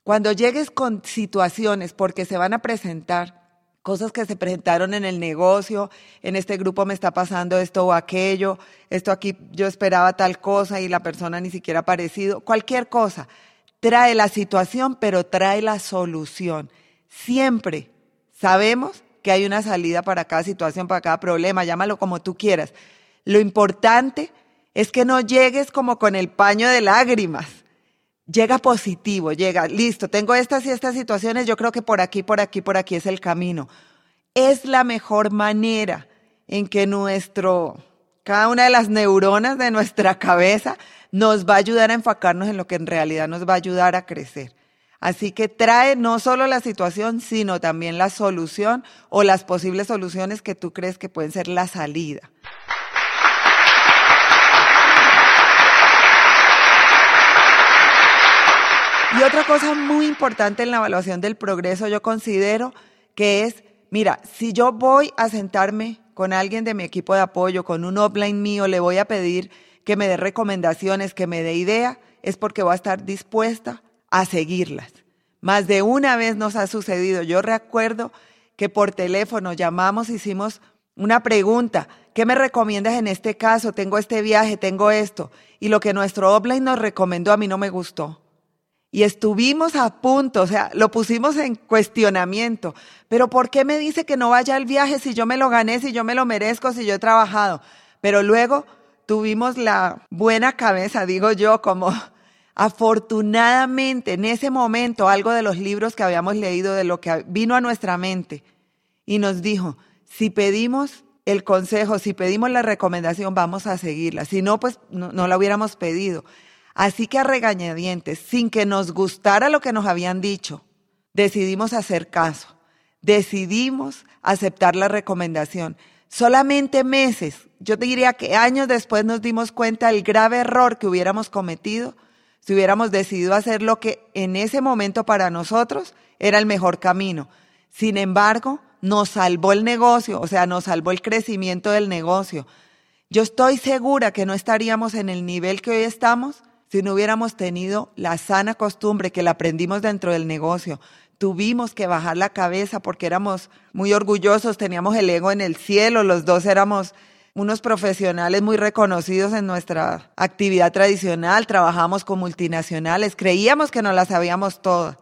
Speaker 4: Cuando llegues con situaciones, porque se van a presentar, cosas que se presentaron en el negocio, en este grupo me está pasando esto o aquello, esto aquí yo esperaba tal cosa y la persona ni siquiera ha aparecido, cualquier cosa. Trae la situación, pero trae la solución. Siempre sabemos que hay una salida para cada situación, para cada problema, llámalo como tú quieras. Lo importante es que no llegues como con el paño de lágrimas llega positivo, llega, listo, tengo estas y estas situaciones, yo creo que por aquí, por aquí, por aquí es el camino. Es la mejor manera en que nuestro, cada una de las neuronas de nuestra cabeza nos va a ayudar a enfocarnos en lo que en realidad nos va a ayudar a crecer. Así que trae no solo la situación, sino también la solución o las posibles soluciones que tú crees que pueden ser la salida. Y otra cosa muy importante en la evaluación del progreso, yo considero que es, mira, si yo voy a sentarme con alguien de mi equipo de apoyo, con un offline mío, le voy a pedir que me dé recomendaciones, que me dé idea, es porque voy a estar dispuesta a seguirlas. Más de una vez nos ha sucedido. Yo recuerdo que por teléfono llamamos, hicimos una pregunta. ¿Qué me recomiendas en este caso? Tengo este viaje, tengo esto. Y lo que nuestro offline nos recomendó a mí no me gustó y estuvimos a punto, o sea, lo pusimos en cuestionamiento. Pero ¿por qué me dice que no vaya al viaje si yo me lo gané, si yo me lo merezco, si yo he trabajado? Pero luego tuvimos la buena cabeza, digo yo, como afortunadamente en ese momento algo de los libros que habíamos leído, de lo que vino a nuestra mente, y nos dijo, si pedimos el consejo, si pedimos la recomendación, vamos a seguirla. Si no, pues no, no la hubiéramos pedido. Así que a regañadientes, sin que nos gustara lo que nos habían dicho, decidimos hacer caso, decidimos aceptar la recomendación. Solamente meses, yo diría que años después nos dimos cuenta del grave error que hubiéramos cometido si hubiéramos decidido hacer lo que en ese momento para nosotros era el mejor camino. Sin embargo, nos salvó el negocio, o sea, nos salvó el crecimiento del negocio. Yo estoy segura que no estaríamos en el nivel que hoy estamos si no hubiéramos tenido la sana costumbre que la aprendimos dentro del negocio. Tuvimos que bajar la cabeza porque éramos muy orgullosos, teníamos el ego en el cielo, los dos éramos unos profesionales muy reconocidos en nuestra actividad tradicional, trabajamos con multinacionales, creíamos que no las sabíamos todas,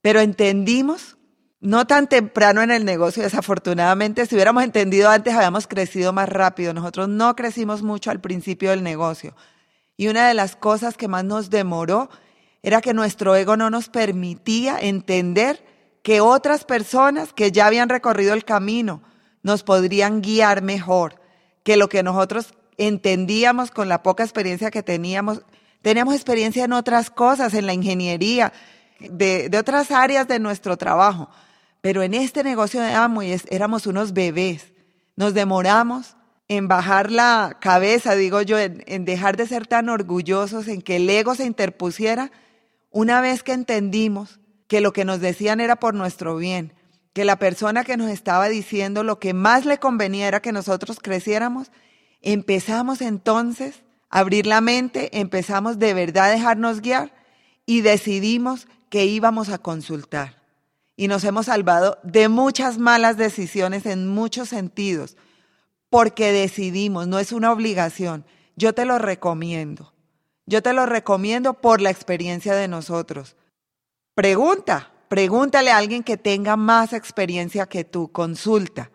Speaker 4: pero entendimos, no tan temprano en el negocio, desafortunadamente, si hubiéramos entendido antes, habíamos crecido más rápido. Nosotros no crecimos mucho al principio del negocio. Y una de las cosas que más nos demoró era que nuestro ego no nos permitía entender que otras personas que ya habían recorrido el camino nos podrían guiar mejor, que lo que nosotros entendíamos con la poca experiencia que teníamos. Teníamos experiencia en otras cosas, en la ingeniería, de, de otras áreas de nuestro trabajo. Pero en este negocio de Amway éramos unos bebés. Nos demoramos en bajar la cabeza, digo yo, en, dejar de ser tan orgullosos, en que el ego se interpusiera, una vez que entendimos que lo que nos decían era por nuestro bien, que la persona que nos estaba diciendo lo que más le convenía era que nosotros creciéramos, empezamos entonces a abrir la mente, empezamos de verdad a dejarnos guiar y decidimos que íbamos a consultar. Y nos hemos salvado de muchas malas decisiones en muchos sentidos porque decidimos, no es una obligación. Yo te lo recomiendo. Yo te lo recomiendo por la experiencia de nosotros. Pregunta, pregúntale a alguien que tenga más experiencia que tú, consulta.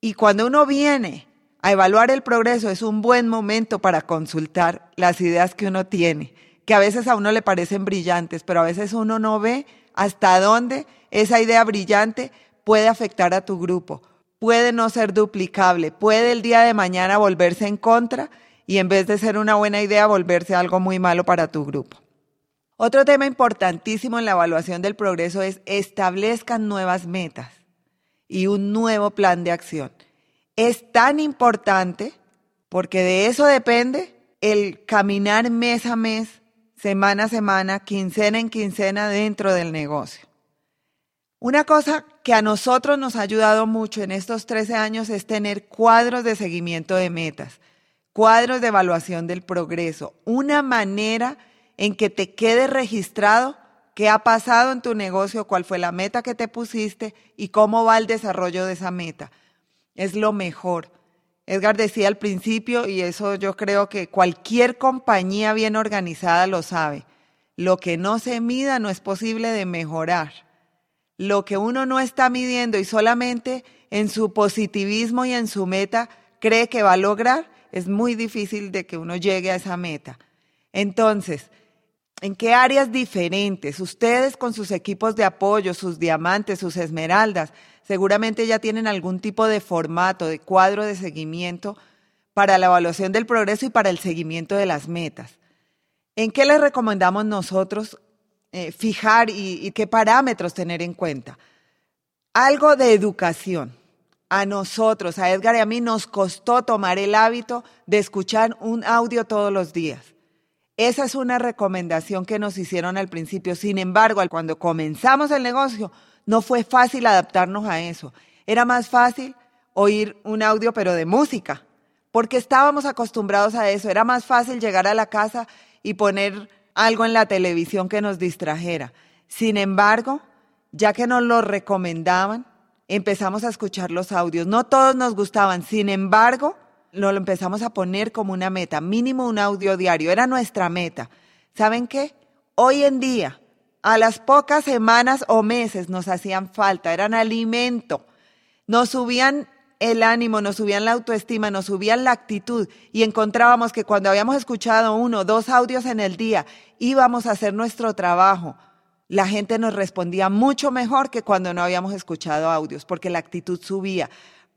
Speaker 4: Y cuando uno viene a evaluar el progreso, es un buen momento para consultar las ideas que uno tiene, que a veces a uno le parecen brillantes, pero a veces uno no ve hasta dónde esa idea brillante puede afectar a tu grupo, puede no ser duplicable, puede el día de mañana volverse en contra y en vez de ser una buena idea volverse algo muy malo para tu grupo. Otro tema importantísimo en la evaluación del progreso es establezcan nuevas metas y un nuevo plan de acción. Es tan importante porque de eso depende el caminar mes a mes, semana a semana, quincena en quincena dentro del negocio. Una cosa que a nosotros nos ha ayudado mucho en estos 13 años es tener cuadros de seguimiento de metas, cuadros de evaluación del progreso, una manera en que te quede registrado qué ha pasado en tu negocio, cuál fue la meta que te pusiste y cómo va el desarrollo de esa meta. Es lo mejor. Edgar decía al principio, y eso yo creo que cualquier compañía bien organizada lo sabe, lo que no se mida no es posible de mejorar. Lo que uno no está midiendo y solamente en su positivismo y en su meta cree que va a lograr, es muy difícil de que uno llegue a esa meta. Entonces, ¿En qué áreas diferentes? Ustedes con sus equipos de apoyo, sus diamantes, sus esmeraldas, seguramente ya tienen algún tipo de formato, de cuadro de seguimiento para la evaluación del progreso y para el seguimiento de las metas. ¿En qué les recomendamos nosotros eh, fijar y, y qué parámetros tener en cuenta? Algo de educación. A nosotros, a Edgar y a mí, nos costó tomar el hábito de escuchar un audio todos los días. Esa es una recomendación que nos hicieron al principio. Sin embargo, cuando comenzamos el negocio, no fue fácil adaptarnos a eso. Era más fácil oír un audio, pero de música, porque estábamos acostumbrados a eso. Era más fácil llegar a la casa y poner algo en la televisión que nos distrajera. Sin embargo, ya que nos lo recomendaban, empezamos a escuchar los audios. No todos nos gustaban, sin embargo, lo empezamos a poner como una meta, mínimo un audio diario, era nuestra meta. ¿Saben qué? Hoy en día, a las pocas semanas o meses nos hacían falta, eran alimento, nos subían el ánimo, nos subían la autoestima, nos subían la actitud y encontrábamos que cuando habíamos escuchado uno, dos audios en el día, íbamos a hacer nuestro trabajo. La gente nos respondía mucho mejor que cuando no habíamos escuchado audios, porque la actitud subía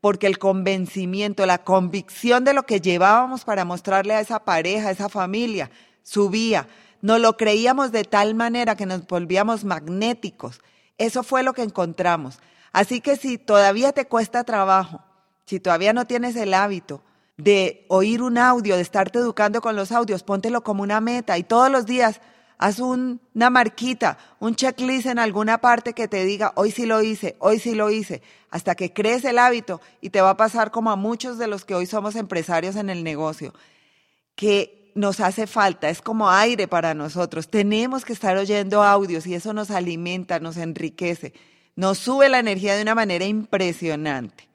Speaker 4: porque el convencimiento, la convicción de lo que llevábamos para mostrarle a esa pareja, a esa familia, subía. No lo creíamos de tal manera que nos volvíamos magnéticos. Eso fue lo que encontramos. Así que si todavía te cuesta trabajo, si todavía no tienes el hábito de oír un audio, de estarte educando con los audios, póntelo como una meta y todos los días Haz una marquita, un checklist en alguna parte que te diga, hoy sí lo hice, hoy sí lo hice, hasta que crees el hábito y te va a pasar como a muchos de los que hoy somos empresarios en el negocio, que nos hace falta, es como aire para nosotros. Tenemos que estar oyendo audios y eso nos alimenta, nos enriquece, nos sube la energía de una manera impresionante.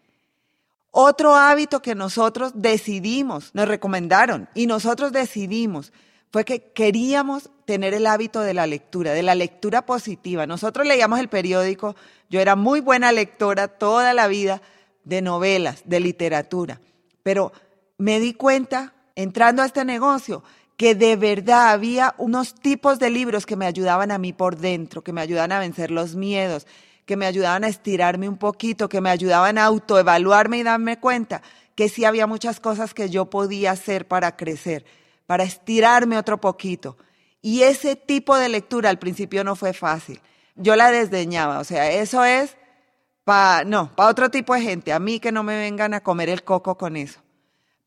Speaker 4: Otro hábito que nosotros decidimos, nos recomendaron y nosotros decidimos fue que queríamos tener el hábito de la lectura, de la lectura positiva. Nosotros leíamos el periódico, yo era muy buena lectora toda la vida de novelas, de literatura, pero me di cuenta, entrando a este negocio, que de verdad había unos tipos de libros que me ayudaban a mí por dentro, que me ayudaban a vencer los miedos, que me ayudaban a estirarme un poquito, que me ayudaban a autoevaluarme y darme cuenta que sí había muchas cosas que yo podía hacer para crecer para estirarme otro poquito. Y ese tipo de lectura al principio no fue fácil. Yo la desdeñaba, o sea, eso es para, no, para otro tipo de gente, a mí que no me vengan a comer el coco con eso.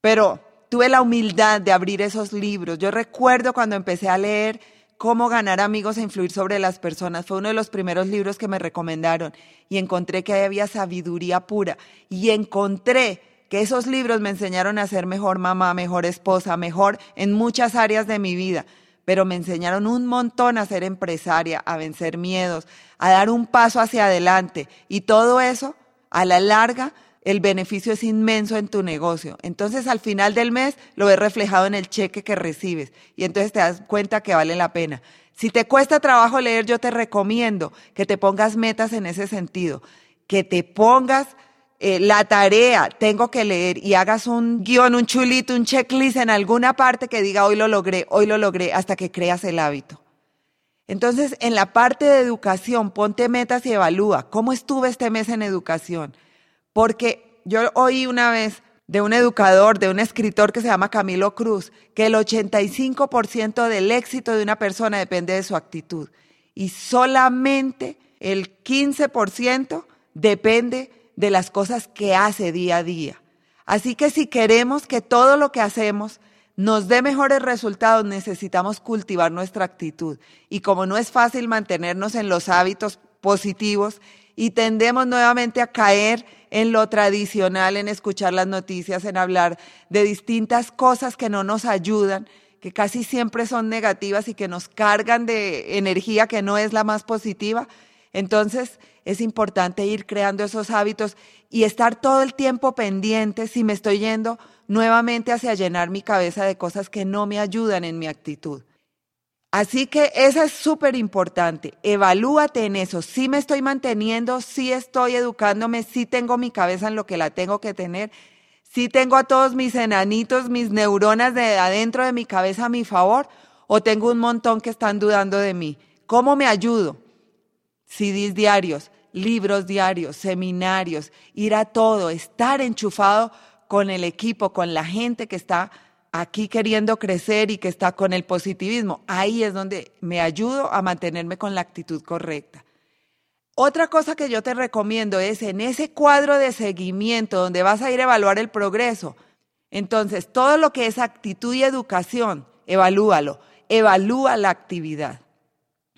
Speaker 4: Pero tuve la humildad de abrir esos libros. Yo recuerdo cuando empecé a leer Cómo ganar amigos e influir sobre las personas. Fue uno de los primeros libros que me recomendaron y encontré que había sabiduría pura y encontré que esos libros me enseñaron a ser mejor mamá, mejor esposa, mejor en muchas áreas de mi vida, pero me enseñaron un montón a ser empresaria, a vencer miedos, a dar un paso hacia adelante. Y todo eso, a la larga, el beneficio es inmenso en tu negocio. Entonces al final del mes lo ves reflejado en el cheque que recibes y entonces te das cuenta que vale la pena. Si te cuesta trabajo leer, yo te recomiendo que te pongas metas en ese sentido, que te pongas eh, la tarea, tengo que leer y hagas un guion, un chulito, un checklist en alguna parte que diga hoy lo logré, hoy lo logré, hasta que creas el hábito. Entonces, en la parte de educación, ponte metas y evalúa cómo estuve este mes en educación. Porque yo oí una vez de un educador, de un escritor que se llama Camilo Cruz, que el 85% del éxito de una persona depende de su actitud y solamente el 15% depende de las cosas que hace día a día. Así que si queremos que todo lo que hacemos nos dé mejores resultados, necesitamos cultivar nuestra actitud. Y como no es fácil mantenernos en los hábitos positivos y tendemos nuevamente a caer en lo tradicional, en escuchar las noticias, en hablar de distintas cosas que no nos ayudan, que casi siempre son negativas y que nos cargan de energía que no es la más positiva, entonces es importante ir creando esos hábitos y estar todo el tiempo pendiente si me estoy yendo nuevamente hacia llenar mi cabeza de cosas que no me ayudan en mi actitud. Así que eso es súper importante. Evalúate en eso. Si me estoy manteniendo, si estoy educándome, si tengo mi cabeza en lo que la tengo que tener, si tengo a todos mis enanitos, mis neuronas de adentro de mi cabeza a mi favor, o tengo un montón que están dudando de mí. ¿Cómo me ayudo? CDs diarios, libros diarios, seminarios, ir a todo, estar enchufado con el equipo, con la gente que está aquí queriendo crecer y que está con el positivismo. Ahí es donde me ayudo a mantenerme con la actitud correcta. Otra cosa que yo te recomiendo es en ese cuadro de seguimiento donde vas a ir a evaluar el progreso. Entonces, todo lo que es actitud y educación, evalúalo, evalúa la actividad.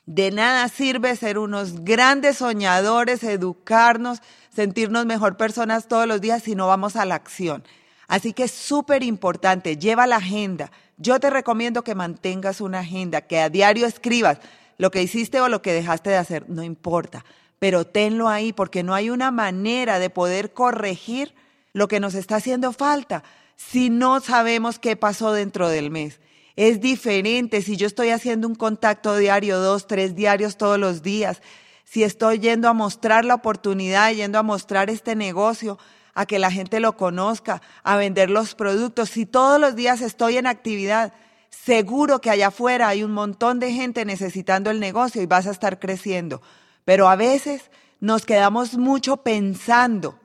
Speaker 4: De nada sirve ser unos grandes soñadores, educarnos, sentirnos mejor personas todos los días si no vamos a la acción. Así que es súper importante, lleva la agenda. Yo te recomiendo que mantengas una agenda, que a diario escribas lo que hiciste o lo que dejaste de hacer, no importa, pero tenlo ahí porque no hay una manera de poder corregir lo que nos está haciendo falta si no sabemos qué pasó dentro del mes. Es diferente si yo estoy haciendo un contacto diario, dos, tres diarios todos los días, si estoy yendo a mostrar la oportunidad, yendo a mostrar este negocio, a que la gente lo conozca, a vender los productos, si todos los días estoy en actividad, seguro que allá afuera hay un montón de gente necesitando el negocio y vas a estar creciendo. Pero a veces nos quedamos mucho pensando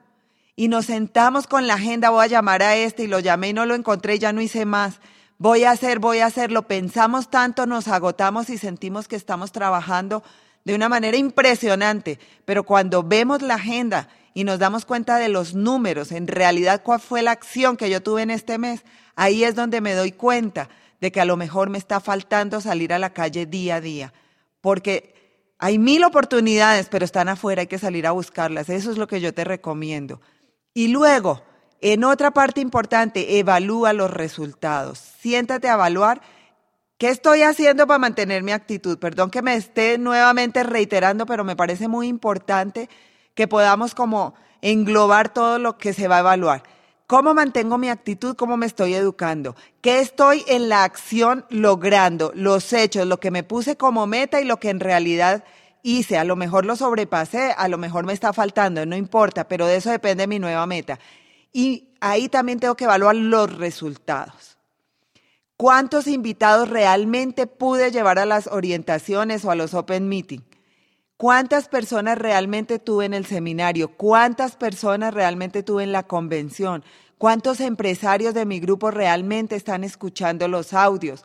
Speaker 4: y nos sentamos con la agenda, voy a llamar a este y lo llamé y no lo encontré ya no hice más. Voy a hacer, voy a hacerlo, pensamos tanto, nos agotamos y sentimos que estamos trabajando de una manera impresionante, pero cuando vemos la agenda y nos damos cuenta de los números, en realidad cuál fue la acción que yo tuve en este mes, ahí es donde me doy cuenta de que a lo mejor me está faltando salir a la calle día a día, porque hay mil oportunidades, pero están afuera, hay que salir a buscarlas. Eso es lo que yo te recomiendo. Y luego, en otra parte importante, evalúa los resultados. Siéntate a evaluar qué estoy haciendo para mantener mi actitud. Perdón que me esté nuevamente reiterando, pero me parece muy importante que podamos como englobar todo lo que se va a evaluar. ¿Cómo mantengo mi actitud? ¿Cómo me estoy educando? ¿Qué estoy en la acción logrando? Los hechos, lo que me puse como meta y lo que en realidad hice. A lo mejor lo sobrepasé, a lo mejor me está faltando, no importa, pero de eso depende mi nueva meta. Y ahí también tengo que evaluar los resultados. ¿Cuántos invitados realmente pude llevar a las orientaciones o a los open meeting? ¿Cuántas personas realmente tuve en el seminario? ¿Cuántas personas realmente tuve en la convención? ¿Cuántos empresarios de mi grupo realmente están escuchando los audios?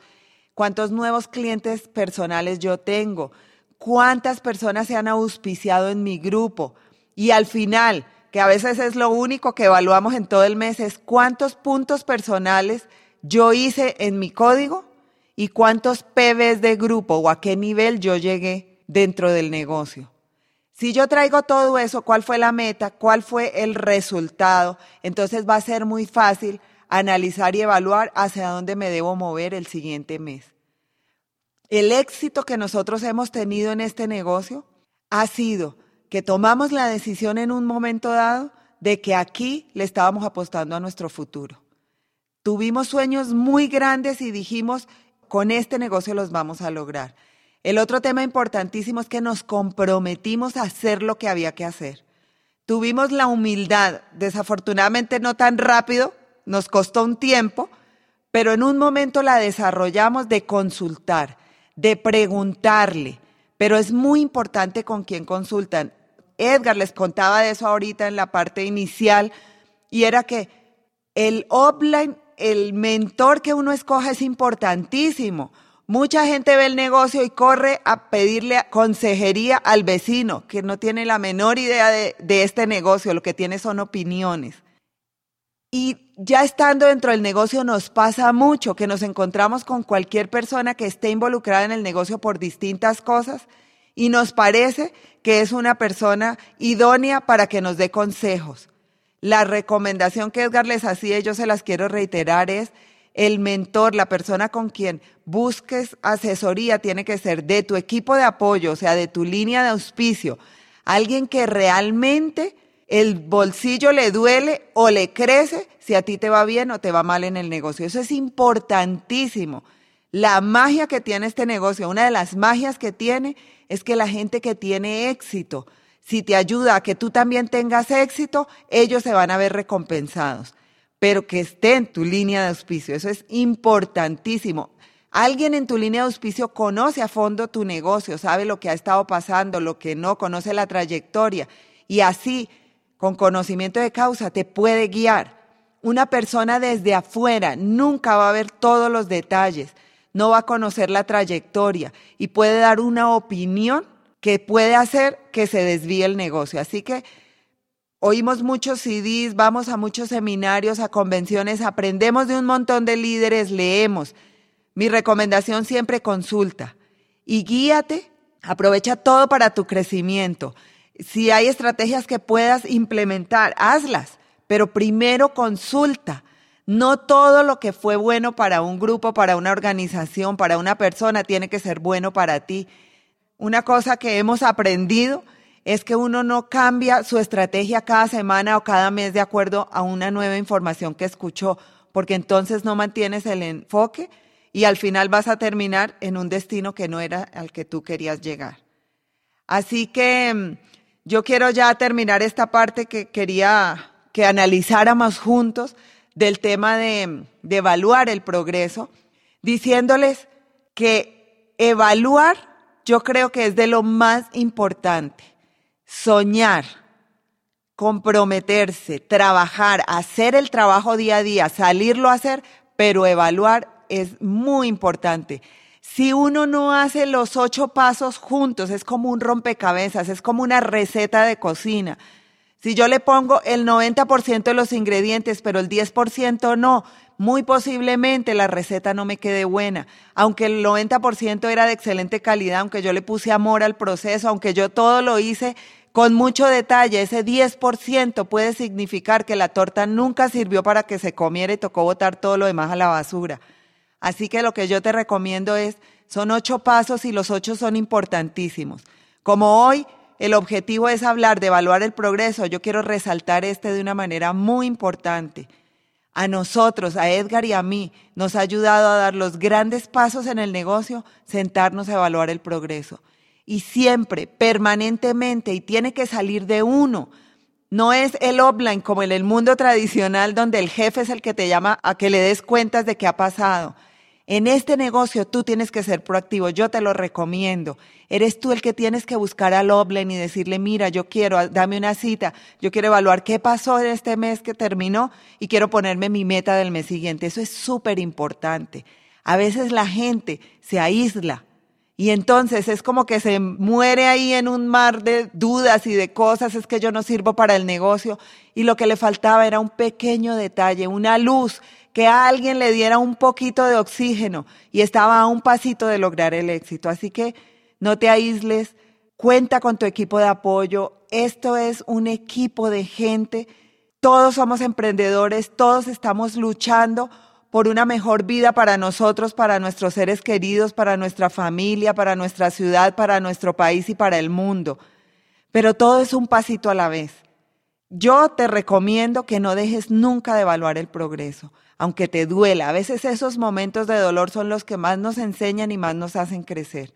Speaker 4: ¿Cuántos nuevos clientes personales yo tengo? ¿Cuántas personas se han auspiciado en mi grupo? Y al final, que a veces es lo único que evaluamos en todo el mes, es cuántos puntos personales yo hice en mi código y cuántos PBs de grupo o a qué nivel yo llegué dentro del negocio. Si yo traigo todo eso, cuál fue la meta, cuál fue el resultado, entonces va a ser muy fácil analizar y evaluar hacia dónde me debo mover el siguiente mes. El éxito que nosotros hemos tenido en este negocio ha sido que tomamos la decisión en un momento dado de que aquí le estábamos apostando a nuestro futuro. Tuvimos sueños muy grandes y dijimos, con este negocio los vamos a lograr. El otro tema importantísimo es que nos comprometimos a hacer lo que había que hacer. Tuvimos la humildad, desafortunadamente no tan rápido, nos costó un tiempo, pero en un momento la desarrollamos de consultar, de preguntarle, pero es muy importante con quién consultan. Edgar les contaba de eso ahorita en la parte inicial, y era que el offline, el mentor que uno escoge es importantísimo. Mucha gente ve el negocio y corre a pedirle consejería al vecino, que no tiene la menor idea de, este negocio, lo que tiene son opiniones. Y ya estando dentro del negocio nos pasa mucho que nos encontramos con cualquier persona que esté involucrada en el negocio por distintas cosas y nos parece que es una persona idónea para que nos dé consejos. La recomendación que Edgar les hacía, yo se las quiero reiterar, es el mentor, la persona con quien busques asesoría, tiene que ser de tu equipo de apoyo, o sea, de tu línea de auspicio, alguien que realmente el bolsillo le duele o le crece si a ti te va bien o te va mal en el negocio. Eso es importantísimo. La magia que tiene este negocio, una de las magias que tiene es que la gente que tiene éxito, si te ayuda a que tú también tengas éxito, ellos se van a ver recompensados, pero que esté en tu línea de auspicio. Eso es importantísimo. Alguien en tu línea de auspicio conoce a fondo tu negocio, sabe lo que ha estado pasando, lo que no, conoce la trayectoria y así con conocimiento de causa, te puede guiar. Una persona desde afuera nunca va a ver todos los detalles, no va a conocer la trayectoria y puede dar una opinión que puede hacer que se desvíe el negocio. Así que oímos muchos CDs, vamos a muchos seminarios, a convenciones, aprendemos de un montón de líderes, leemos. Mi recomendación siempre consulta y guíate, aprovecha todo para tu crecimiento. Si hay estrategias que puedas implementar, hazlas, pero primero consulta. No todo lo que fue bueno para un grupo, para una organización, para una persona, tiene que ser bueno para ti. Una cosa que hemos aprendido es que uno no cambia su estrategia cada semana o cada mes de acuerdo a una nueva información que escuchó, porque entonces no mantienes el enfoque y al final vas a terminar en un destino que no era al que tú querías llegar. Así que mm, yo quiero ya terminar esta parte que quería que analizáramos juntos del tema de, de evaluar el progreso, diciéndoles que evaluar yo creo que es de lo más importante. Soñar, comprometerse, trabajar, hacer el trabajo día a día, salirlo a hacer, pero evaluar es muy importante. Si uno no hace los ocho pasos juntos, es como un rompecabezas, es como una receta de cocina. Si yo le pongo el 90% de los ingredientes, pero el 10% no, muy posiblemente la receta no me quede buena. Aunque el 90% era de excelente calidad, aunque yo le puse amor al proceso, aunque yo todo lo hice con mucho detalle, ese 10% puede significar que la torta nunca sirvió para que se comiera y tocó botar todo lo demás a la basura. Así que lo que yo te recomiendo es, son ocho pasos y los ocho son importantísimos. Como hoy el objetivo es hablar de evaluar el progreso, yo quiero resaltar este de una manera muy importante. A nosotros, a Edgar y a mí, nos ha ayudado a dar los grandes pasos en el negocio, sentarnos a evaluar el progreso. Y siempre, permanentemente, y tiene que salir de uno. No es el offline como en el mundo tradicional donde el jefe es el que te llama a que le des cuentas de qué ha pasado. En este negocio tú tienes que ser proactivo, yo te lo recomiendo. Eres tú el que tienes que buscar al Oblen y decirle, mira, yo quiero, dame una cita, yo quiero evaluar qué pasó en este mes que terminó y quiero ponerme mi meta del mes siguiente. Eso es súper importante. A veces la gente se aísla y entonces es como que se muere ahí en un mar de dudas y de cosas, es que yo no sirvo para el negocio y lo que le faltaba era un pequeño detalle, una luz que a alguien le diera un poquito de oxígeno y estaba a un pasito de lograr el éxito. Así que no te aísles, cuenta con tu equipo de apoyo. Esto es un equipo de gente. Todos somos emprendedores, todos estamos luchando por una mejor vida para nosotros, para nuestros seres queridos, para nuestra familia, para nuestra ciudad, para nuestro país y para el mundo. Pero todo es un pasito a la vez. yo te recomiendo que no dejes nunca de evaluar el progreso, aunque te duela. A veces esos momentos de dolor son los que más nos enseñan y más nos hacen crecer.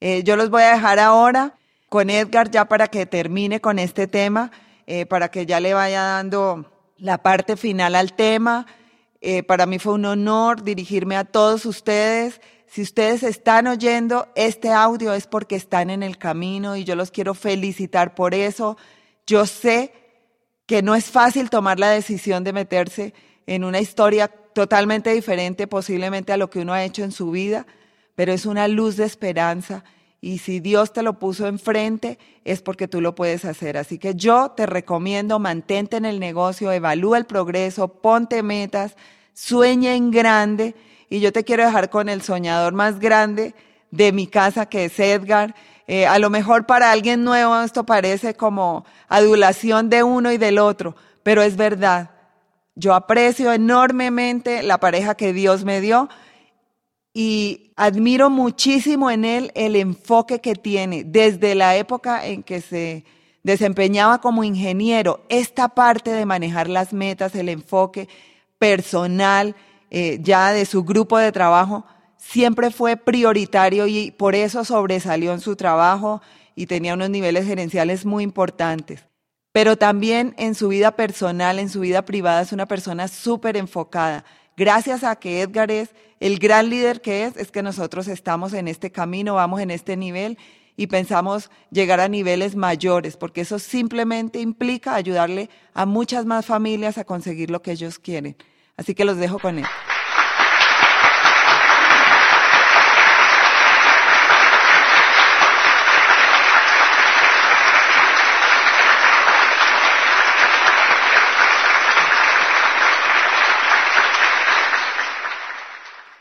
Speaker 4: Eh, yo los voy a dejar ahora con Edgar ya para que termine con este tema, eh, para que ya le vaya dando la parte final al tema. Eh, para mí fue un honor dirigirme a todos ustedes. Si ustedes están oyendo este audio es porque están en el camino y yo los quiero felicitar por eso. Yo sé que no es fácil tomar la decisión de meterse en una historia totalmente diferente posiblemente a lo que uno ha hecho en su vida, pero es una luz de esperanza y si Dios te lo puso enfrente es porque tú lo puedes hacer. Así que yo te recomiendo, mantente en el negocio, evalúa el progreso, ponte metas, sueña en grande y yo te quiero dejar con el soñador más grande de mi casa que es Edgar eh, a lo mejor para alguien nuevo esto parece como adulación de uno y del otro, pero es verdad. Yo aprecio enormemente la pareja que Dios me dio y admiro muchísimo en él el enfoque que tiene desde la época en que se desempeñaba como ingeniero, esta parte de manejar las metas, el enfoque personal eh, ya de su grupo de trabajo, siempre fue prioritario y por eso sobresalió en su trabajo y tenía unos niveles gerenciales muy importantes. Pero también en su vida personal, en su vida privada, es una persona súper enfocada. Gracias a que Edgar es el gran líder que es, es que nosotros estamos en este camino, vamos en este nivel y pensamos llegar a niveles mayores, porque eso simplemente implica ayudarle a muchas más familias a conseguir lo que ellos quieren. Así que los dejo con él.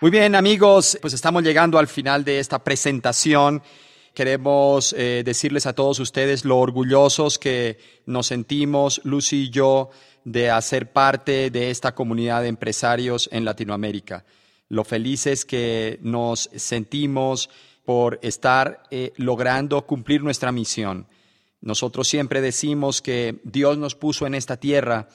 Speaker 3: Muy bien, amigos, pues estamos llegando al final de esta presentación. Queremos eh, decirles a todos ustedes lo orgullosos que nos sentimos, Lucy y yo, de hacer parte de esta comunidad de empresarios en Latinoamérica. Lo felices que nos sentimos por estar eh, logrando cumplir nuestra misión. Nosotros siempre decimos que Dios nos puso en esta tierra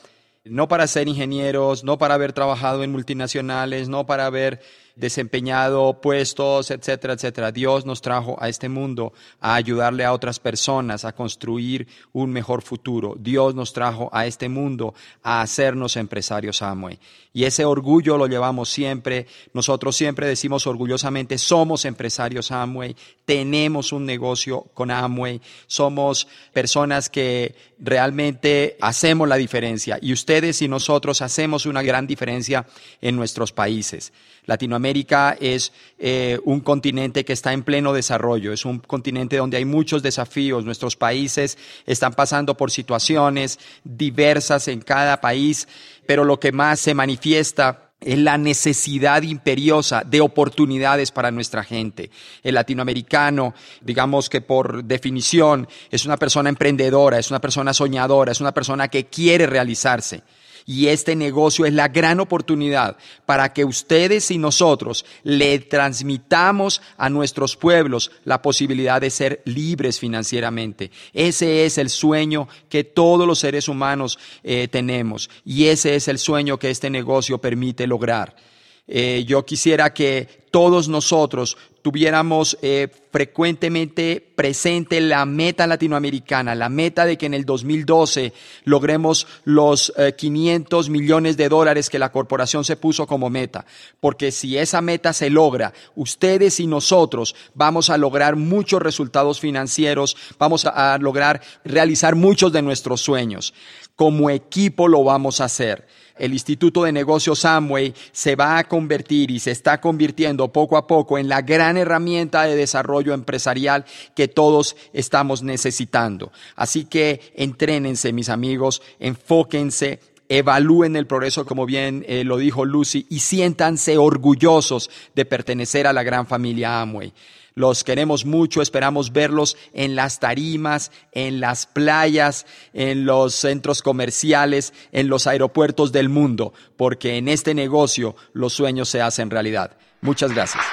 Speaker 3: no para ser ingenieros, no para haber trabajado en multinacionales, no para haber desempeñado puestos, etcétera, etcétera. Dios nos trajo a este mundo a ayudarle a otras personas a construir un mejor futuro. Dios nos trajo a este mundo a hacernos empresarios Amway. Y ese orgullo lo llevamos siempre. Nosotros siempre decimos orgullosamente, somos empresarios Amway, tenemos un negocio con Amway, somos personas que realmente hacemos la diferencia. Y ustedes y nosotros hacemos una gran diferencia en nuestros países. Latinoamérica es eh, un continente que está en pleno desarrollo, es un continente donde hay muchos desafíos. Nuestros países están pasando por situaciones diversas en cada país, pero lo que más se manifiesta es la necesidad imperiosa de oportunidades para nuestra gente. El latinoamericano, digamos que por definición, es una persona emprendedora, es una persona soñadora, es una persona que quiere realizarse. Y este negocio es la gran oportunidad para que ustedes y nosotros le transmitamos a nuestros pueblos la posibilidad de ser libres financieramente. Ese es el sueño que todos los seres humanos eh, tenemos y ese es el sueño que este negocio permite lograr. Eh, yo quisiera que todos nosotros tuviéramos eh, frecuentemente presente la meta latinoamericana, la meta de que en el 2012 logremos los 500 eh, millones de dólares que la corporación se puso como meta. Porque si esa meta se logra, ustedes y nosotros vamos a lograr muchos resultados financieros, vamos a lograr realizar muchos de nuestros sueños. Como equipo lo vamos a hacer el Instituto de Negocios Amway se va a convertir y se está convirtiendo poco a poco en la gran herramienta de desarrollo empresarial que todos estamos necesitando. Así que entrénense, mis amigos, enfóquense evalúen el progreso, como bien eh, lo dijo Lucy, y siéntanse orgullosos de pertenecer a la gran familia Amway. Los queremos mucho, esperamos verlos en las tarimas, en las playas, en los centros comerciales, en los aeropuertos del mundo, porque en este negocio los sueños se hacen realidad. Muchas gracias.